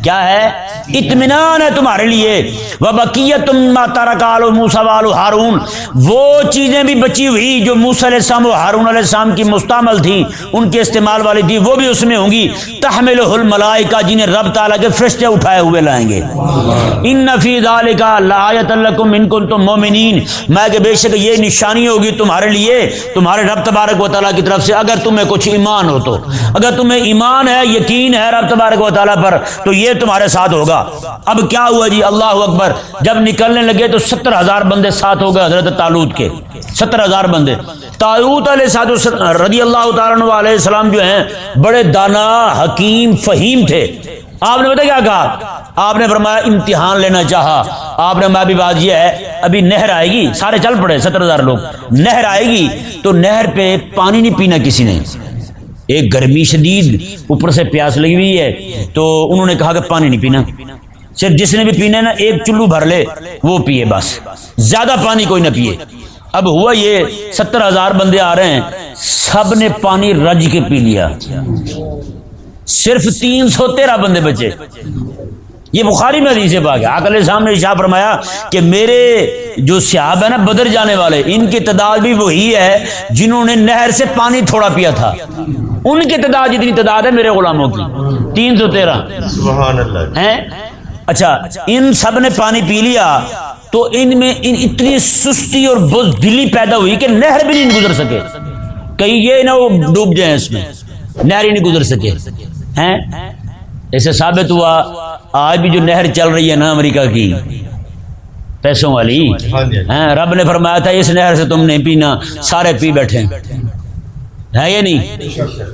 کیا ہے؟ اطمینان ہے تمہارے لیے۔ وہ بقیت تم ماتارا کالو موسا والو ہارون وہ چیزیں بھی بچی ہوئی جو موسا علیہ السلام و ہارون علیہ السلام کی مستعمل تھی ان کے استعمال والی تھی وہ بھی اس میں ہوں گی۔ تحمل الملائکہ جنہیں رب تعالیٰ کے فرشتے اٹھائے ہوئے لائیں گے۔ ان نفی ذالکا لآیت لکم ان کنتم مومنین میں کہ بے شک یہ نشانی ہوگی تمہارے لیے، تمہارے رب تبارک و تعالیٰ کی طرف سے، اگر تمہیں کچھ ایمان ہو تو۔ اگر تمہیں ایمان ہے، یقین ہے رب تبارک و تعالیٰ پر، تو یہ تمہارے ساتھ ہوگا۔ اب کیا ہوا جی؟ اللہ اکبر۔ جب نکلنے لگے تو ستر ہزار بندے ساتھ ہو گئے حضرت تالوت کے۔ ستر ہزار بندے۔ تالوت علیہ سات رضی اللہ تعالیٰ علیہ السلام جو ہیں، بڑے دانا، حکیم، فہیم تھے۔ آپ نے بتا کیا کہا؟ آپ نے فرمایا امتحان لینا چاہا۔ آپ نے بھی بات یہ ہے، ابھی نہر آئے گی، سارے چل پڑے، ستر ہزار لوگ۔ نہر آئے گی تو نہر پہ پانی نہیں پینا کسی نے۔ ایک گرمی شدید، اوپر سے پیاس لگی ہوئی ہے، تو انہوں نے کہا کہ پانی نہیں پینا۔ صرف جس نے بھی پینا ہے نا، ایک چلو بھر لے، وہ پیے بس۔ زیادہ پانی کوئی نہ پیے۔ اب ہوا یہ، ستر ہزار بندے آ رہے ہیں، سب نے پانی رج کے پی لیا۔ صرف تین سو تیرہ بندے بچے۔ یہ بخاری میں حدیث پاک ہے۔ آکل صاحب نے شاہ فرمایا کہ میرے جو سیاب ہے نا بدر جانے والے ان کی تعداد بھی وہی ہے جنہوں نے نہر سے پانی تھوڑا پیا تھا۔ ان کی تعداد جتنی تعداد ہے میرے غلاموں کی۔ تین سو تیرہ۔ اچھا ان سب نے پانی پی لیا تو ان میں ان اتنی سستی اور بز دلی پیدا ہوئی کہ نہر بھی نہیں گزر سکے۔ کہیں یہ نہ وہ ڈوب جائیں اس میں۔ نہر ہی نہیں گزر سکے۔ ہیں؟ ایسے ثابت ہوا آج بھی جو نہر چل رہی ہے نا امریکہ کی پیسوں والی ہاں جی۔ رب نے فرمایا تھا اس نہر سے تم نہیں پینا سارے پی بیٹھے ہے یہ نہیں؟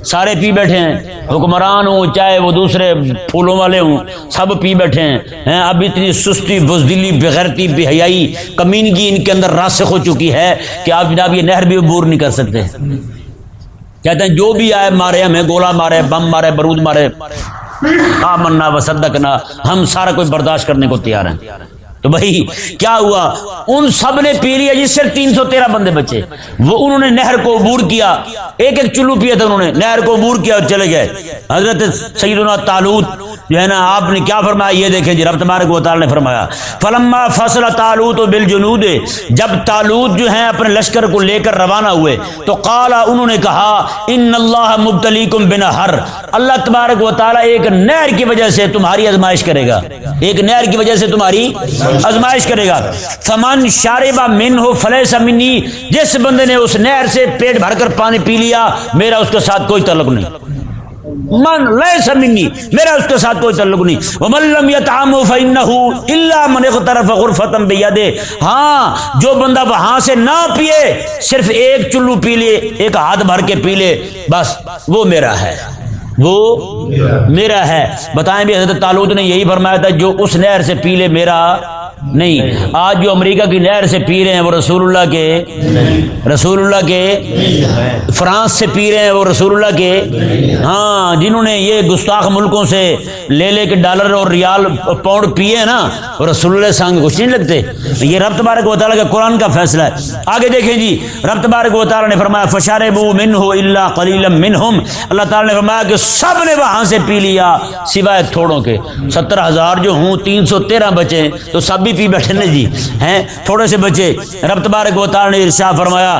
سارے پی بیٹھے ہیں۔ حکمران ہوں چاہے وہ دوسرے پھولوں والے ہوں سب پی بیٹھے ہیں۔ اب اتنی سستی بزدلی بغیرتی بے حیائی کمینگی ان کے اندر راسخ ہو چکی ہے کہ آپ جناب یہ نہر بھی عبور نہیں کر سکتے۔ کہتے ہیں جو بھی آئے مارے، ہمیں گولا مارے، بم مارے، برود مارے۔ آمنا و ہم سارا کوئی برداشت کرنے کو تیار ہیں۔ تو بھائی، کیا ہوا؟ ان سب نے پی لیا جس سے تین سو تیرہ بندے بچے۔ وہ انہوں نے نہر کو عبور کیا۔ ایک ایک چلو پیا تھا انہوں نے۔ نہر کو عبور کیا اور چلے گئے۔ حضرت سیدنا تالوت جو ہے نا، آپ نے کیا فرمایا؟ یہ دیکھیں جی رب تبارک و تعالی نے فرمایا، فلما فصل تالوت و بل جب تالوت جو ہیں اپنے لشکر کو لے کر روانہ ہوئے، تو قالا انہوں نے کہا، ان اللہ مبتلیکم بنا ہر اللہ تبارک و تعالی ایک نہر کی وجہ سے تمہاری ازمائش کرے گا۔ ایک نہر کی وجہ سے تمہاری ازمائش کرے گا۔ فمن شاربا من ہو فلح سمنی جس بندے نے اس نہر سے پیٹ بھر کر پانی پی لیا، میرا اس کے ساتھ کوئی تعلق نہیں۔ من لے سمنی میرا اس کے ساتھ کوئی تعلق نہیں۔ ومن لم يطعم فانه الا من اقترف غرفه بيده۔ ہاں جو بندہ وہاں سے نہ پیے، صرف ایک چلو پی لے، ایک ہاتھ بھر کے پی لے، بس، وہ میرا ہے۔ وہ میرا ہے۔ بتائیں بھی حضرت تعلق نے یہی فرمایا تھا، جو اس نہر سے پی لے، میرا نہیں، آج جو امریکہ کی نہر سے پی رہے ہیں وہ رسول اللہ کے، رسول اللہ کے، فرانس سے پی رہے ہیں وہ رسول اللہ کے ہاں جنہوں نے یہ گستاخ ملکوں سے لے لے کے ڈالر اور ریال پاؤنڈ پیے ہیں نا، وہ رسول اللہ سانگ کچھ نہیں لگتے۔ یہ رب تبارک و تعالیٰ کے قرآن کا فیصلہ ہے۔ آگے دیکھیں جی رب تبارک و تعالیٰ نے فرمایا فشار بو من ہو اللہ قلیل من اللہ تعالیٰ نے فرمایا کہ سب نے وہاں سے پی لیا، سوائے تھوڑوں کے۔ ستر ہزار جو ہوں، تین سو تیرہ بچے تو سب بھی پی بیٹھے نا جی ہیں؟ تھوڑے سے بچے، رب تبارک و تعالی نے ارشاد فرمایا،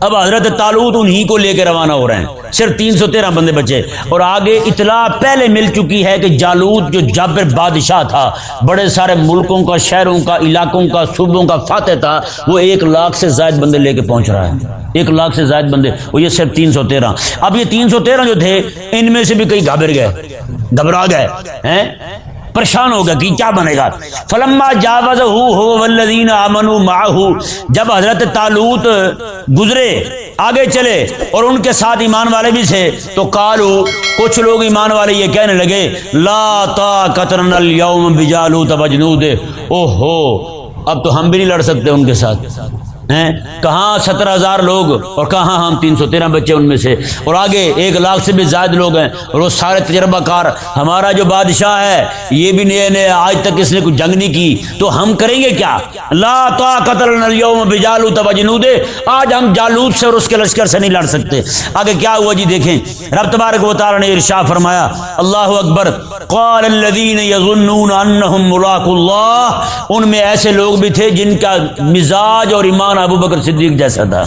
اب حضرت تالوت انہی کو لے کے روانہ ہو رہے ہیں۔ صرف تین سو تیرہ بندے بچے۔ اور آگے اطلاع پہلے مل چکی ہے کہ جالود جو جابر بادشاہ تھا، بڑے سارے ملکوں کا، شہروں کا، علاقوں کا، صوبوں کا فاتح تھا، وہ ایک لاکھ سے زائد بندے لے کے پہنچ رہا ہے۔ ایک لاکھ سے زائد بندے وہ یہ صرف تین سو تیرہ۔ اب یہ تین سو تیرہ جو تھے، ان میں سے بھی کئی گھبر گئے، گھبرا گئے، ہیں؟ پریشان ہو گیا کہ کیا بنے گا؟ فلما جاوز ولدین امن ماہو جب حضرت تالوت گزرے، آگے چلے اور ان کے ساتھ ایمان والے بھی تھے، تو کالو کچھ لوگ ایمان والے یہ کہنے لگے، لا تا قطر اليوم بجالوت وجنود او ہو اب تو ہم بھی نہیں لڑ سکتے ان کے ساتھ۔ کہاں سترہ ہزار لوگ اور کہاں ہم تین سو تیرہ بچے ان میں سے؟ اور آگے ایک لاکھ سے بھی زائد لوگ ہیں اور وہ سارے تجربہ کار، ہمارا جو بادشاہ ہے، یہ بھی نئے نئے، آج تک اس نے کوئی جنگ نہیں کی۔ تو ہم کریں گے کیا؟ لا قتل بجالو تبجنود آج ہم جالوت سے اور اس کے لشکر سے نہیں لڑ سکتے۔ آگے کیا ہوا جی دیکھیں۔ رب تبارک و تعالی نے ارشا فرمایا، اللہ اکبر، قال الذين يظنون انهم ملاق اللہ۔ ان میں ایسے لوگ بھی تھے جن کا مزاج اور ایمان مولانا ابو بکر صدیق جیسا تھا؟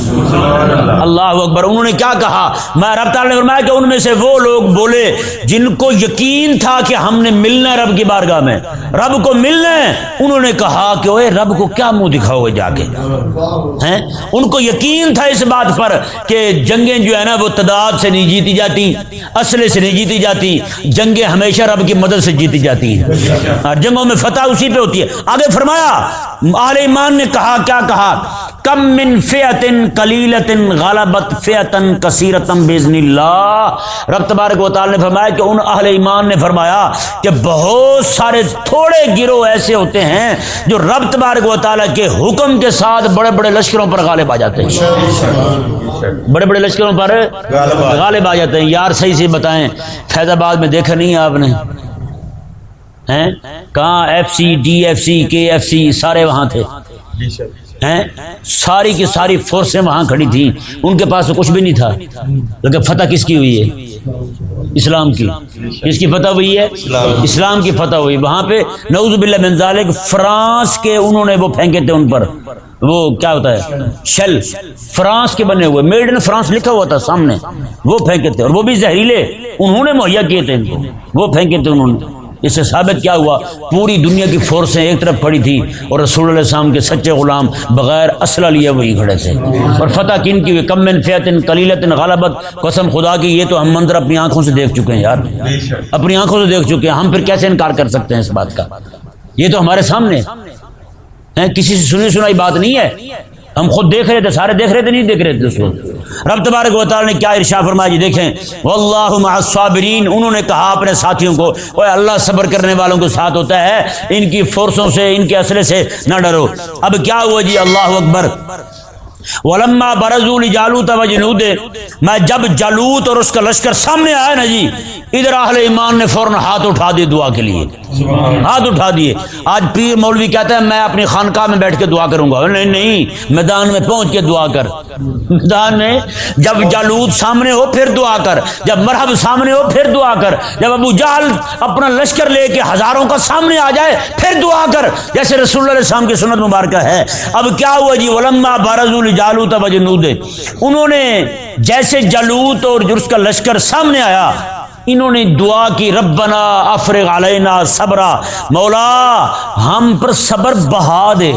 اللہ اکبر، انہوں نے کیا کہا؟ میں رب تعالی نے فرمایا کہ ان میں سے وہ لوگ بولے جن کو یقین تھا کہ ہم نے ملنا رب کی بارگاہ میں۔ رب کو ملنا ہے۔ انہوں نے کہا کہ اوے رب کو کیا منہ دکھاؤ گے جا کے؟ ہیں؟ ان کو یقین تھا اس بات پر کہ جنگیں جو ہے نا، وہ تعداد سے نہیں جیتی جاتی اسلحے سے نہیں جیتی جاتی، جنگیں ہمیشہ رب کی مدد سے جیتی جاتی ہیں۔ اور جنگوں میں فتح اسی پہ ہوتی ہے۔ آگے فرمایا، آل ایمان نے کہا، کیا کہا؟ کم من فیتن کلیلتن غالبت فیتن کثیرتن بیزن اللہ۔ رب تبارک و تعالی نے فرمایا کہ ان اہل ایمان نے فرمایا کہ بہت سارے تھوڑے گروہ ایسے ہوتے ہیں جو رب تبارک و تعالی کے حکم کے ساتھ بڑے بڑے لشکروں پر غالب آ جاتے ہیں۔ بڑے بڑے لشکروں پر غالب آ جاتے ہیں۔ یار صحیح سے بتائیں فیض آباد میں دیکھا نہیں آپ نے؟ کہاں؟ F C D F C کے ایف سی سارے وہاں تھے۔ ساری کی ساری فورسیں وہاں کھڑی تھیں۔ ان کے پاس تو کچھ بھی نہیں تھا۔ لیکن فتح کس کی ہوئی ہے؟ اسلام کی۔ کس کی فتح ہوئی ہے؟ اسلام کی فتح ہوئی۔ وہاں پہ نعوذ باللہ من ذالک، فرانس کے انہوں نے وہ پھینکے تھے ان پر۔ وہ کیا ہوتا ہے؟ شل فرانس کے بنے ہوئے۔ میڈ ان فرانس لکھا ہوا تھا سامنے۔ وہ پھینکے تھے اور وہ بھی زہریلے۔ انہوں نے مہیا کیے تھے ان کو۔ وہ پھینکے تھے انہوں نے۔ اس سے ثابت کیا ہوا پوری دنیا کی فورسیں ایک طرف پڑی تھی اور رسول اللہ السلام کے سچے غلام بغیر اسلحہ لیے وہی کھڑے تھے۔ اور فتح کن کی ہوئی؟ کم من فیتن کلیلتن غالبت قسم خدا کی، یہ تو ہم منظر اپنی آنکھوں سے دیکھ چکے ہیں یار۔ اپنی آنکھوں سے دیکھ چکے ہیں۔ ہم پھر کیسے انکار کر سکتے ہیں اس بات کا؟ یہ تو ہمارے سامنے کسی سے سنی سنائی بات نہیں ہے۔ ہم خود دیکھ رہے تھے، سارے دیکھ رہے تھے، نہیں دیکھ رہے تھے اس وقت۔ رب تبارک و تعالی نے کیا ارشا فرمایا جی دیکھیں، واللہ مع الصابرین، انہوں نے کہا اپنے ساتھیوں کو اوے اللہ صبر کرنے والوں کے ساتھ ہوتا ہے، ان کی فورسوں سے، ان کے اثرے سے نہ ڈرو۔ اب کیا ہوا جی؟ اللہ اکبر۔ ولما برزول جالوت و جنود میں جب جالوت اور اس کا لشکر سامنے آیا نا جی ادھر اہل ایمان نے فوراً ہاتھ اٹھا دیے دعا کے لیے۔ ہاتھ اٹھا دیے۔ آج پیر مولوی کہتا ہے، میں اپنی خانقاہ میں بیٹھ کے دعا کروں گا۔ نہیں نہیں، میدان میں پہنچ کے دعا کر۔ میدان میں جب جالود سامنے ہو، پھر دعا کر۔ جب مرحب سامنے ہو، پھر دعا کر۔ جب ابو جال اپنا لشکر لے کے ہزاروں کا سامنے آ جائے، پھر دعا کر۔ جیسے رسول اللہ علیہ السلام کی سنت مبارکہ ہے۔ اب کیا ہوا جی؟ ولما بارزول جالوت بجنود انہوں نے جیسے جالوت اور اس کا لشکر سامنے آیا انہوں نے دعا کی، ربنا افرغ علینا صبرا۔ مولا، ہم پر صبر بہا دے۔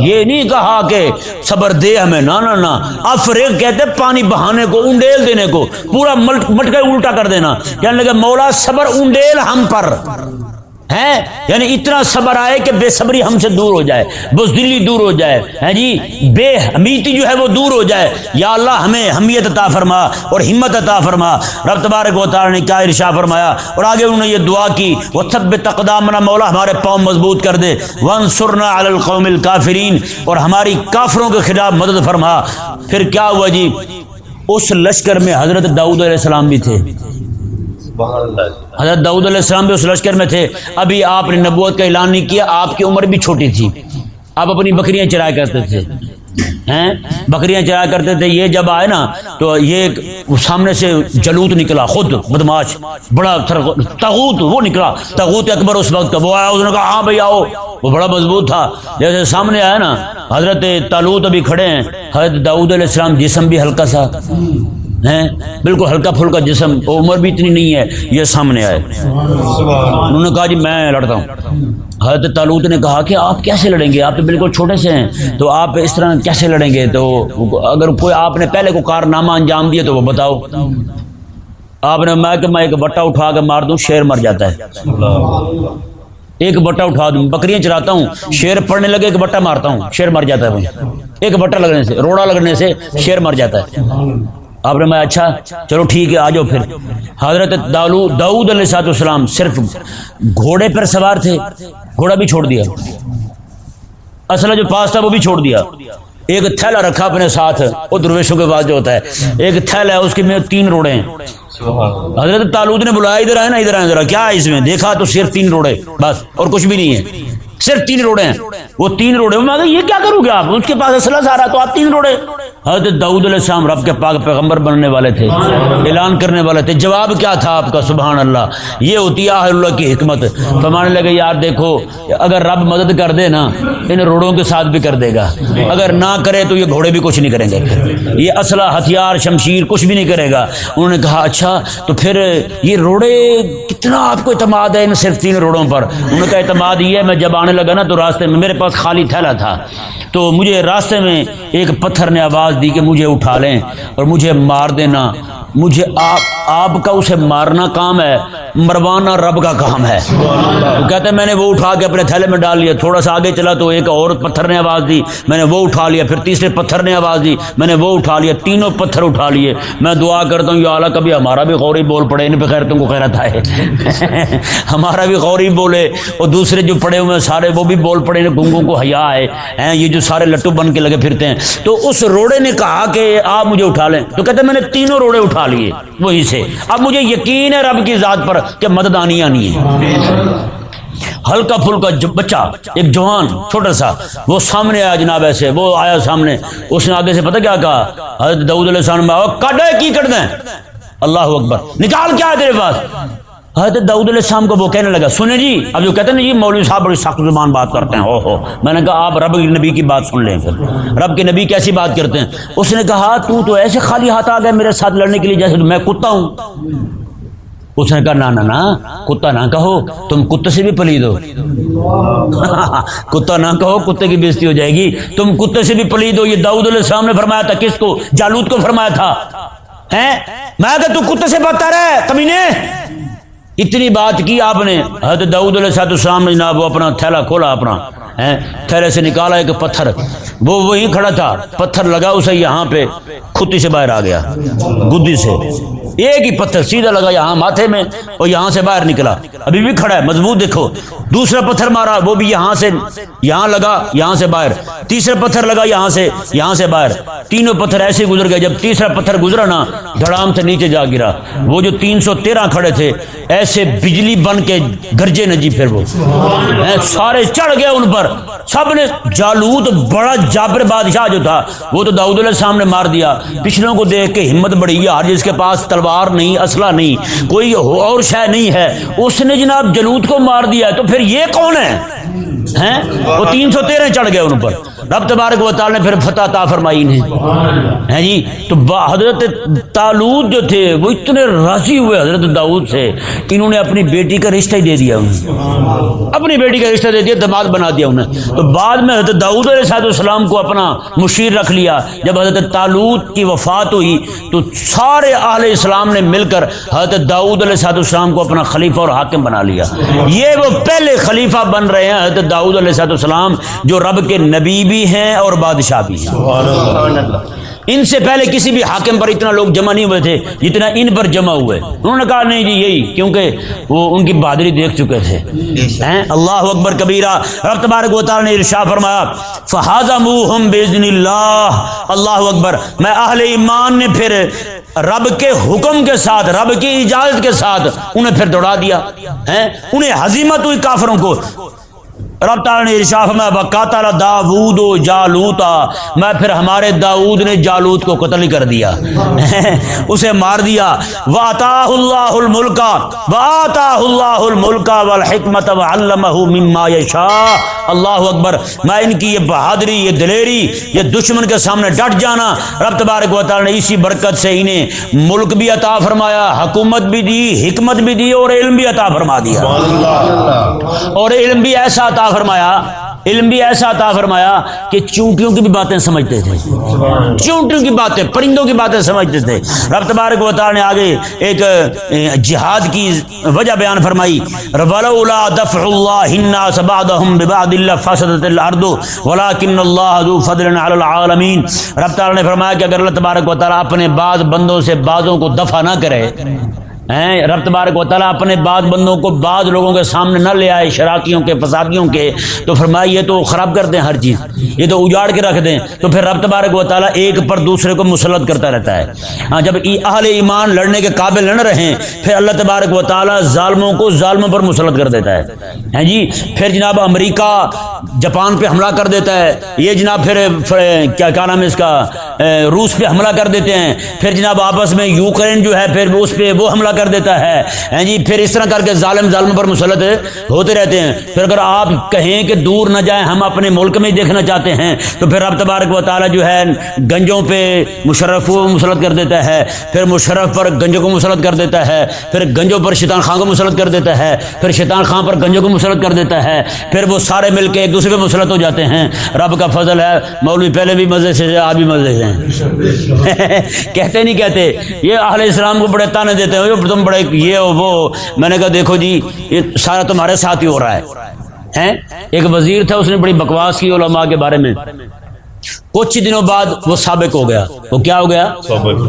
یہ نہیں کہا کہ صبر دے ہمیں، نہ نہ نہ۔ افرغ کہتے پانی بہانے کو انڈیل دینے کو۔ پورا مٹکے الٹا کر دینا۔ کہنے لگے، مولا، صبر انڈیل ہم پر۔ ہے؟ یعنی اتنا صبر آئے کہ بے صبری ہم سے دور ہو جائے، بزدلی دور ہو جائے ہے جی؟ بے حمیتی جو ہے وہ دور ہو جائے۔ یا اللہ ہمیں حمیت عطا فرما اور ہمت عطا فرما۔ رب تبارک و تعالی نے کیا ارشا فرمایا اور آگے انہوں نے یہ دعا کی وہ سب تقدامنا مولا ہمارے پاؤں مضبوط کر دے۔ ون سرنا القوم الکافرین اور ہماری کافروں کے خلاف مدد فرما۔ پھر کیا ہوا جی؟ اس لشکر میں حضرت داؤد علیہ السلام بھی تھے۔ حضرت داؤد علیہ السلام بھی اس لشکر میں تھے۔ ابھی آپ نے نبوت کا اعلان نہیں کیا، آپ کی عمر بھی چھوٹی تھی۔ آپ اپنی بکریاں چرایا کرتے تھے۔ ہیں؟ بکریاں چرایا کرتے تھے۔ یہ جب آئے نا، تو یہ سامنے سے جلوت نکلا، خود بدماش، بڑا تغوت، وہ نکلا۔ تغوت اکبر اس وقت وہ آیا، اس نے کہا ہاں بھائی آؤ۔ وہ بڑا مضبوط تھا۔ جیسے سامنے آیا نا، حضرت تالوت ابھی کھڑے ہیں۔ حضرت داؤد علیہ السلام جسم بھی ہلکا سا۔ ہیں؟ بالکل ہلکا پھلکا جسم عمر بھی اتنی نہیں ہے، یہ سامنے آئے۔ انہوں نے کہا جی میں لڑتا ہوں۔ حضرت تالوت نے کہا کہ آپ کیسے لڑیں گے؟ آپ تو بالکل چھوٹے سے ہیں۔ تو آپ اس طرح کیسے لڑیں گے؟ تو اگر کوئی آپ نے پہلے کو کارنامہ انجام دیا تو وہ بتاؤ۔ آپ نے میں کہ میں ایک بٹا اٹھا کے مار دوں، شیر مر جاتا ہے۔ ایک بٹا اٹھا دوں، بکریاں چراتا ہوں، شیر پڑنے لگے ایک بٹا مارتا ہوں، شیر مر جاتا ہے ایک بٹا لگنے سے، روڑا لگنے سے شیر مر جاتا ہے۔ آپ نے میں اچھا چلو ٹھیک ہے آ جاؤ پھر۔ حضرت دالو داؤد علیہ سات السلام صرف گھوڑے پر سوار تھے گھوڑا بھی چھوڑ دیا۔ اصل جو پاس تھا وہ بھی چھوڑ دیا۔ ایک تھیلا رکھا اپنے ساتھ وہ درویشوں کے پاس جو ہوتا ہے۔ ایک تھیلا ہے اس کے میں تین روڑے ہیں۔ حضرت تالود نے بلایا ادھر آئے نا ادھر آئے ذرا کیا ہے اس میں؟ دیکھا تو صرف تین روڑے بس اور کچھ بھی نہیں ہے۔ صرف تین روڑے ہیں۔ وہ تین روڑے میں یہ کیا کرو گے آپ؟ اس کے پاس اسلحہ سارا تو آپ تین روڑے۔ حضرت داؤد علیہ السلام رب کے پاک پیغمبر بننے والے تھے، اعلان کرنے والے تھے۔ جواب کیا تھا آپ کا؟ سبحان اللہ۔ یہ ہوتی ہے اللہ کی حکمت۔ فرمانے لگے، یار دیکھو، اگر رب مدد کر دے نا، ان روڑوں کے ساتھ بھی کر دے گا۔ اگر نہ کرے تو یہ گھوڑے بھی کچھ نہیں کریں گے۔ یہ اسلحہ ہتھیار شمشیر کچھ بھی نہیں کرے گا۔ انہوں نے کہا اچھا تو پھر یہ روڑے کتنا آپ کو اعتماد ہے ان صرف تین روڑوں پر؟ انہوں کا اعتماد یہ ہے، میں جب آنے لگا نا تو راستے میں میرے پاس خالی تھیلا تھا۔ تو مجھے راستے میں ایک پتھر نے آواز دی کہ مجھے اٹھا لیں اور مجھے مار دینا۔ مجھے آپ آپ کا اسے مارنا کام ہے، مروانا رب کا کام ہے۔ وہ کہتے ہیں، میں نے وہ اٹھا کے اپنے تھیلے میں ڈال لیا، تھوڑا سا آگے چلا تو ایک اور پتھر نے آواز دی، میں نے وہ اٹھا لیا، پھر تیسرے پتھر نے آواز دی، میں نے وہ اٹھا لیا، تینوں پتھر اٹھا لیے۔ میں دعا کرتا ہوں، یا اعلیٰ کبھی ہمارا بھی غوری بول پڑے، ان پہ خیر تم کو خیرت آئے۔ ہمارا بھی غوری بولے، اور دوسرے جو پڑے ہوئے سارے، وہ بھی بول پڑے، گنگوں کو حیا ہے یہ جو سارے لٹو بن کے لگے پھرتے ہیں۔ تو اس روڑے نے کہا کہ آپ مجھے اٹھا لیں۔ تو کہتے ہیں میں نے تینوں روڑے اٹھا لیے وہیں سے۔ اب مجھے یقین ہے رب کی ذات پر کہ مدد آنی آنی ہے ہلکا پھلکا بچہ، ایک جوان، چھوٹا سا، وہ سامنے آیا جناب ایسے، وہ آیا سامنے۔ اس نے آگے سے پتہ کیا کہا؟ حضرت دعود علیہ السلام کٹ کی کٹ دیں اللہ اکبر۔ نکال کیا ہے تیرے پاس؟ حضرت دعود علیہ السلام کو وہ کہنے لگا، سنیں جی اب جو کہتے ہیں نا جی مولوی صاحب بڑی سخت زبان بات کرتے ہیں او ہو، میں نے کہا، آپ رب کے نبی کی بات سن لیں پھر۔ رب کے نبی کیسی بات کرتے ہیں؟ اس نے کہا ہاں، تو تو ایسے خالی ہاتھ آ گیا میرے ساتھ لڑنے کے لیے، جیسے میں کتا ہوں۔ اس نے کہا، نہ نہ کتا نہ کہو، تم کتے سے بھی پلید ہو۔ کتا نہ کہو، کتے کی بےزتی ہو جائے گی۔ تم کتے سے بھی پلید ہو۔ یہ داؤد علیہ السلام نے فرمایا تھا، کس کو؟ جالود کو فرمایا تھا۔ میں کہ تو کتے سے بتا رہے، کمینے۔ اتنی بات کی آپ نے؟ حضرت داؤد علیہ السلام نے جناب وہ اپنا تھیلا کھولا اپنا۔ تھیلے سے نکالا ایک پتھر۔ وہ وہیں کھڑا تھا۔ پتھر لگا اسے یہاں پہ۔ کھتی سے باہر آ گیا۔ گدی سے۔ ایک ہی پتھر سیدھا لگا یہاں ماتھے میں اور یہاں سے باہر نکلا۔ ابھی بھی کھڑا ہے۔ مضبوط دیکھو۔ دوسرا پتھر مارا۔ وہ بھی یہاں سے۔ یہاں لگا، یہاں سے باہر۔ تیسرا پتھر لگا یہاں سے یہاں سے باہر۔ تینوں پتھر ایسے گزر گئے۔ جب تیسرا پتھر گزرا نا، دھڑام سے نیچے جا گرا۔ وہ جو تین سو تیرہ کھڑے تھے، ایسے بجلی بن کے گرجے نجی پھر وہ۔ سارے چڑھ گئے ان پر۔ سب نے جالوت بڑا جابر بادشاہ جو تھا، وہ تو داؤد علیہ السلام نے مار دیا۔ پچھلوں کو دیکھ کے ہمت بڑی ہر جس کے پاس تلوار نہیں، اسلحہ نہیں، کوئی اور شے نہیں ہے۔ اس نے جناب جلوت کو مار دیا، تو پھر یہ کون ہے؟ وہ تین سو تیرہ چڑھ گئے ان پر۔ رب تبارک و تعالی نے پھر فتح تا فرمائی نے ہیں جی؟ تو حضرت تالود جو تھے وہ اتنے راضی ہوئے حضرت داؤد سے انہوں نے اپنی بیٹی کا رشتہ ہی دے دیا انہیں۔ اپنی بیٹی کا رشتہ دے دیا دماد بنا دیا انہیں۔ تو بعد میں حضرت داؤد علیہ صاحب السلام کو اپنا مشیر رکھ لیا۔ جب حضرت تالود کی وفات ہوئی تو سارے اہل اسلام نے مل کر حضرت داؤد علیہ صاحب السلام کو اپنا خلیفہ اور حاکم بنا لیا۔ یہ وہ پہلے خلیفہ بن رہے ہیں حضرت داؤد علیہ صاحب السلام جو رب کے نبی بھی ہیں اور بادشاہ بھی ہیں۔ ان سے پہلے کسی بھی حاکم پر اتنا لوگ جمع نہیں ہوئے تھے جتنا ان پر جمع ہوئے۔ انہوں نے کہا نہیں جی یہی کیونکہ وہ ان کی بہادری دیکھ چکے تھے۔ اللہ اکبر کبیرہ۔ رب تبارک و تعالی نے ارشا فرمایا فہذا منہم باذن اللہ اللہ اکبر میں اہل ایمان نے پھر رب کے حکم کے ساتھ رب کی اجازت کے ساتھ انہیں پھر دوڑا دیا۔ انہیں حزیمت ہوئی کافروں کو۔ رب تعالیٰ نے ارشاف میں بکاتا داود و جالوتا میں پھر ہمارے داود نے جالوت کو قتل کر دیا۔ اسے مار دیا۔ واطا اللہ الملکا واطا اللہ الملکا والحکمت وعلمہ مما یشاء اللہ اکبر میں ان کی یہ بہادری یہ دلیری یہ دشمن کے سامنے ڈٹ جانا۔ رب تبارک و تعالیٰ نے اسی برکت سے انہیں ملک بھی عطا فرمایا حکومت بھی دی حکمت بھی دی اور علم بھی عطا فرما دیا۔ اور علم بھی ایسا عطا فرمایا، علم بھی ایسا عطا فرمایا کہ چونٹیوں کی بھی باتیں سمجھتے تھے۔ چونٹیوں کی باتیں، پرندوں کی باتیں سمجھتے تھے۔ رب تبارک و تعالی نے آگے ایک جہاد کی وجہ بیان فرمائی، ولولا دفع الله الناس بعضهم ببعض الا الارض ولكن الله ذو فضل على العالمين۔ رب تعالی نے فرمایا کہ اگر اللہ تبارک و تعالی اپنے بعض بندوں سے بعضوں کو دفع نہ کرے رب تبارک و تعالیٰ اپنے بعض بندوں کو بعض لوگوں کے سامنے نہ لے آئے، شراکیوں کے، فسادیوں کے۔ تو فرمایا، یہ تو خراب کر دیں ہر چیز، یہ تو اجاڑ کے رکھ دیں۔ تو پھر رب تبارک و تعالیٰ ایک پر دوسرے کو مسلط کرتا رہتا ہے۔ ہاں جب اہل ایمان لڑنے کے قابل نہ رہیں، پھر اللہ تبارک و تعالیٰ ظالموں کو ظالموں پر مسلط کر دیتا ہے۔ ہاں جی پھر جناب امریکہ جاپان پہ حملہ کر دیتا ہے۔ یہ جناب پھر کیا کیا نام ہے اس کا؟ روس پہ حملہ کر دیتے ہیں۔ پھر جناب آپس میں یوکرین جو ہے، پھر اس پہ وہ حملہ کر دیتا ہے۔ ہاں جی پھر اس طرح کر کے ظالم ظالم پر مسلط ہوتے رہتے ہیں۔ پھر اگر آپ کہیں کہ دور نہ جائیں، ہم اپنے ملک میں دیکھنا چاہتے ہیں، تو پھر رب تبارک و تعالیٰ جو ہے، گنجوں پہ مشرف کو مسلط کر دیتا ہے۔ پھر مشرف پر گنجوں کو مسلط کر دیتا ہے۔ پھر گنجوں پر شیطان خان کو مسلط کر دیتا ہے۔ پھر شیطان خان پر گنجوں کو مسلط کر دیتا ہے۔ پھر وہ سارے مل کے ایک دوسرے پہ مسلط ہو جاتے ہیں۔ رب کا فضل ہے مولوی پہلے بھی مزے سے آپ بھی مزے سے ہیں۔ کہتے نہیں کہتے یہ اہل اسلام کو بڑے تانے دیتے ہیں تم بڑے یہ وہ میں نے کہا دیکھو جی یہ سارا تمہارے ساتھ ہی ہو رہا ہے۔ ایک وزیر تھا اس نے بڑی بکواس کی علماء کے بارے میں۔ کچھ دنوں بعد وہ سابق ہو گیا۔ وہ کیا ہو گیا؟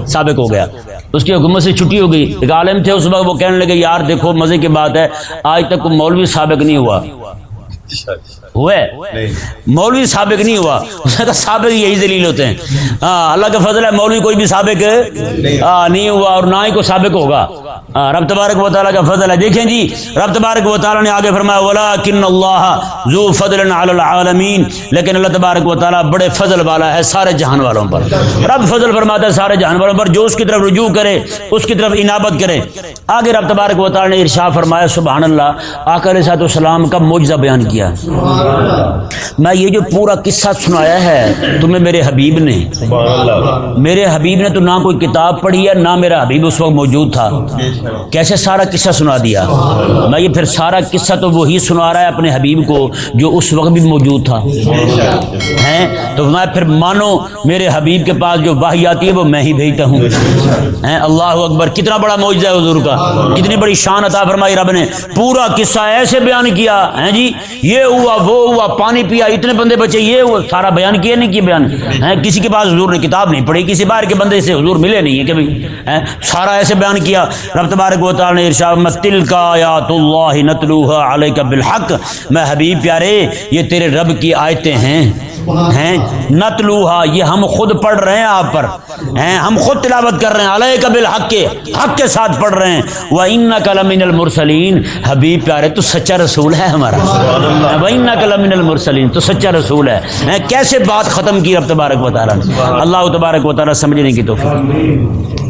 سابق ہو گیا۔ اس کی حکومت سے چھٹی ہو گئی۔ ایک عالم تھے اس وقت وہ کہنے لگے یار دیکھو مزے کی بات ہے آج تک کوئی مولوی سابق نہیں ہوا۔ ہوئے؟ مولوی سابق نہیں ہوا۔ اس نے کہا سابق یہی دلیل ہوتے ہیں۔ ہاں اللہ کا فضل ہے مولوی کوئی بھی سابق نہیں ہوا اور نہ ہی کوئی سابق ہوگا۔ رب تبارک و تعالیٰ کا فضل ہے۔ دیکھیں جی رب تبارک و تعالیٰ نے آگے فرمایا ولیکن اللہ ذو فضل علی العالمین لیکن اللہ تبارک و تعالیٰ بڑے فضل والا ہے سارے جہان والوں پر۔ رب فضل فرماتا ہے سارے جہان والوں پر جو اس کی طرف رجوع کرے اس کی طرف انابت کرے۔ آگے رب تبارک و تعالیٰ نے ارشاد فرمایا سبحان اللہ آقا علیہ السلام کا معجزہ بیان کیا۔ میں یہ جو پورا قصہ سنایا ہے تمہیں میرے حبیب نے میرے حبیب نے تو نہ کوئی کتاب پڑھی ہے نہ میرا حبیب اس وقت موجود تھا۔ کیسے سارا قصہ سنا دیا؟ میں یہ پھر سارا قصہ تو وہی سنا رہا ہے اپنے حبیب کو جو اس وقت بھی موجود تھا۔ ہیں؟ تو میں پھر مانو میرے حبیب کے پاس جو واہی آتی ہے وہ میں ہی بھیجتا ہوں۔ ہیں؟ اللہ اکبر، کتنا بڑا معجزہ ہے حضور کا۔ کتنی بڑی شان عطا فرمائی رب نے۔ پورا قصہ ایسے بیان کیا۔ ہیں جی؟ یہ ہوا، وہ ہوا، پانی پیا، اتنے بندے بچے، یہ ہوا، سارا بیان کیا نہیں کیا بیان؟ ہیں؟ کسی کے پاس حضور نے کتاب نہیں پڑھی، کسی باہر کے بندے سے حضور ملے نہیں ہے کبھی سارا ایسے بیان کیا۔ رب تبارک و تعالی نے ارشاد متل کا آیات اللہ نتلوها علیک بالحق۔ میں حبیب پیارے، یہ تیرے رب کی آیتیں ہیں ہیں۔ نتلوہا یہ ہم خود پڑھ رہے ہیں آپ پر، ہیں۔ ہم خود تلاوت کر رہے ہیں علیہ کا بالحق کے، حق کے ساتھ پڑھ رہے ہیں۔ وہ ان کلمن المرسلین حبیب پیارے، تو سچا رسول ہے ہمارا۔ وہ ان کلمن المرسلین تو سچا رسول ہے۔ کیسے بات ختم کی رب تبارک و تعالیٰ اللہ تبارک و تعالیٰ سمجھنے کی توفیق۔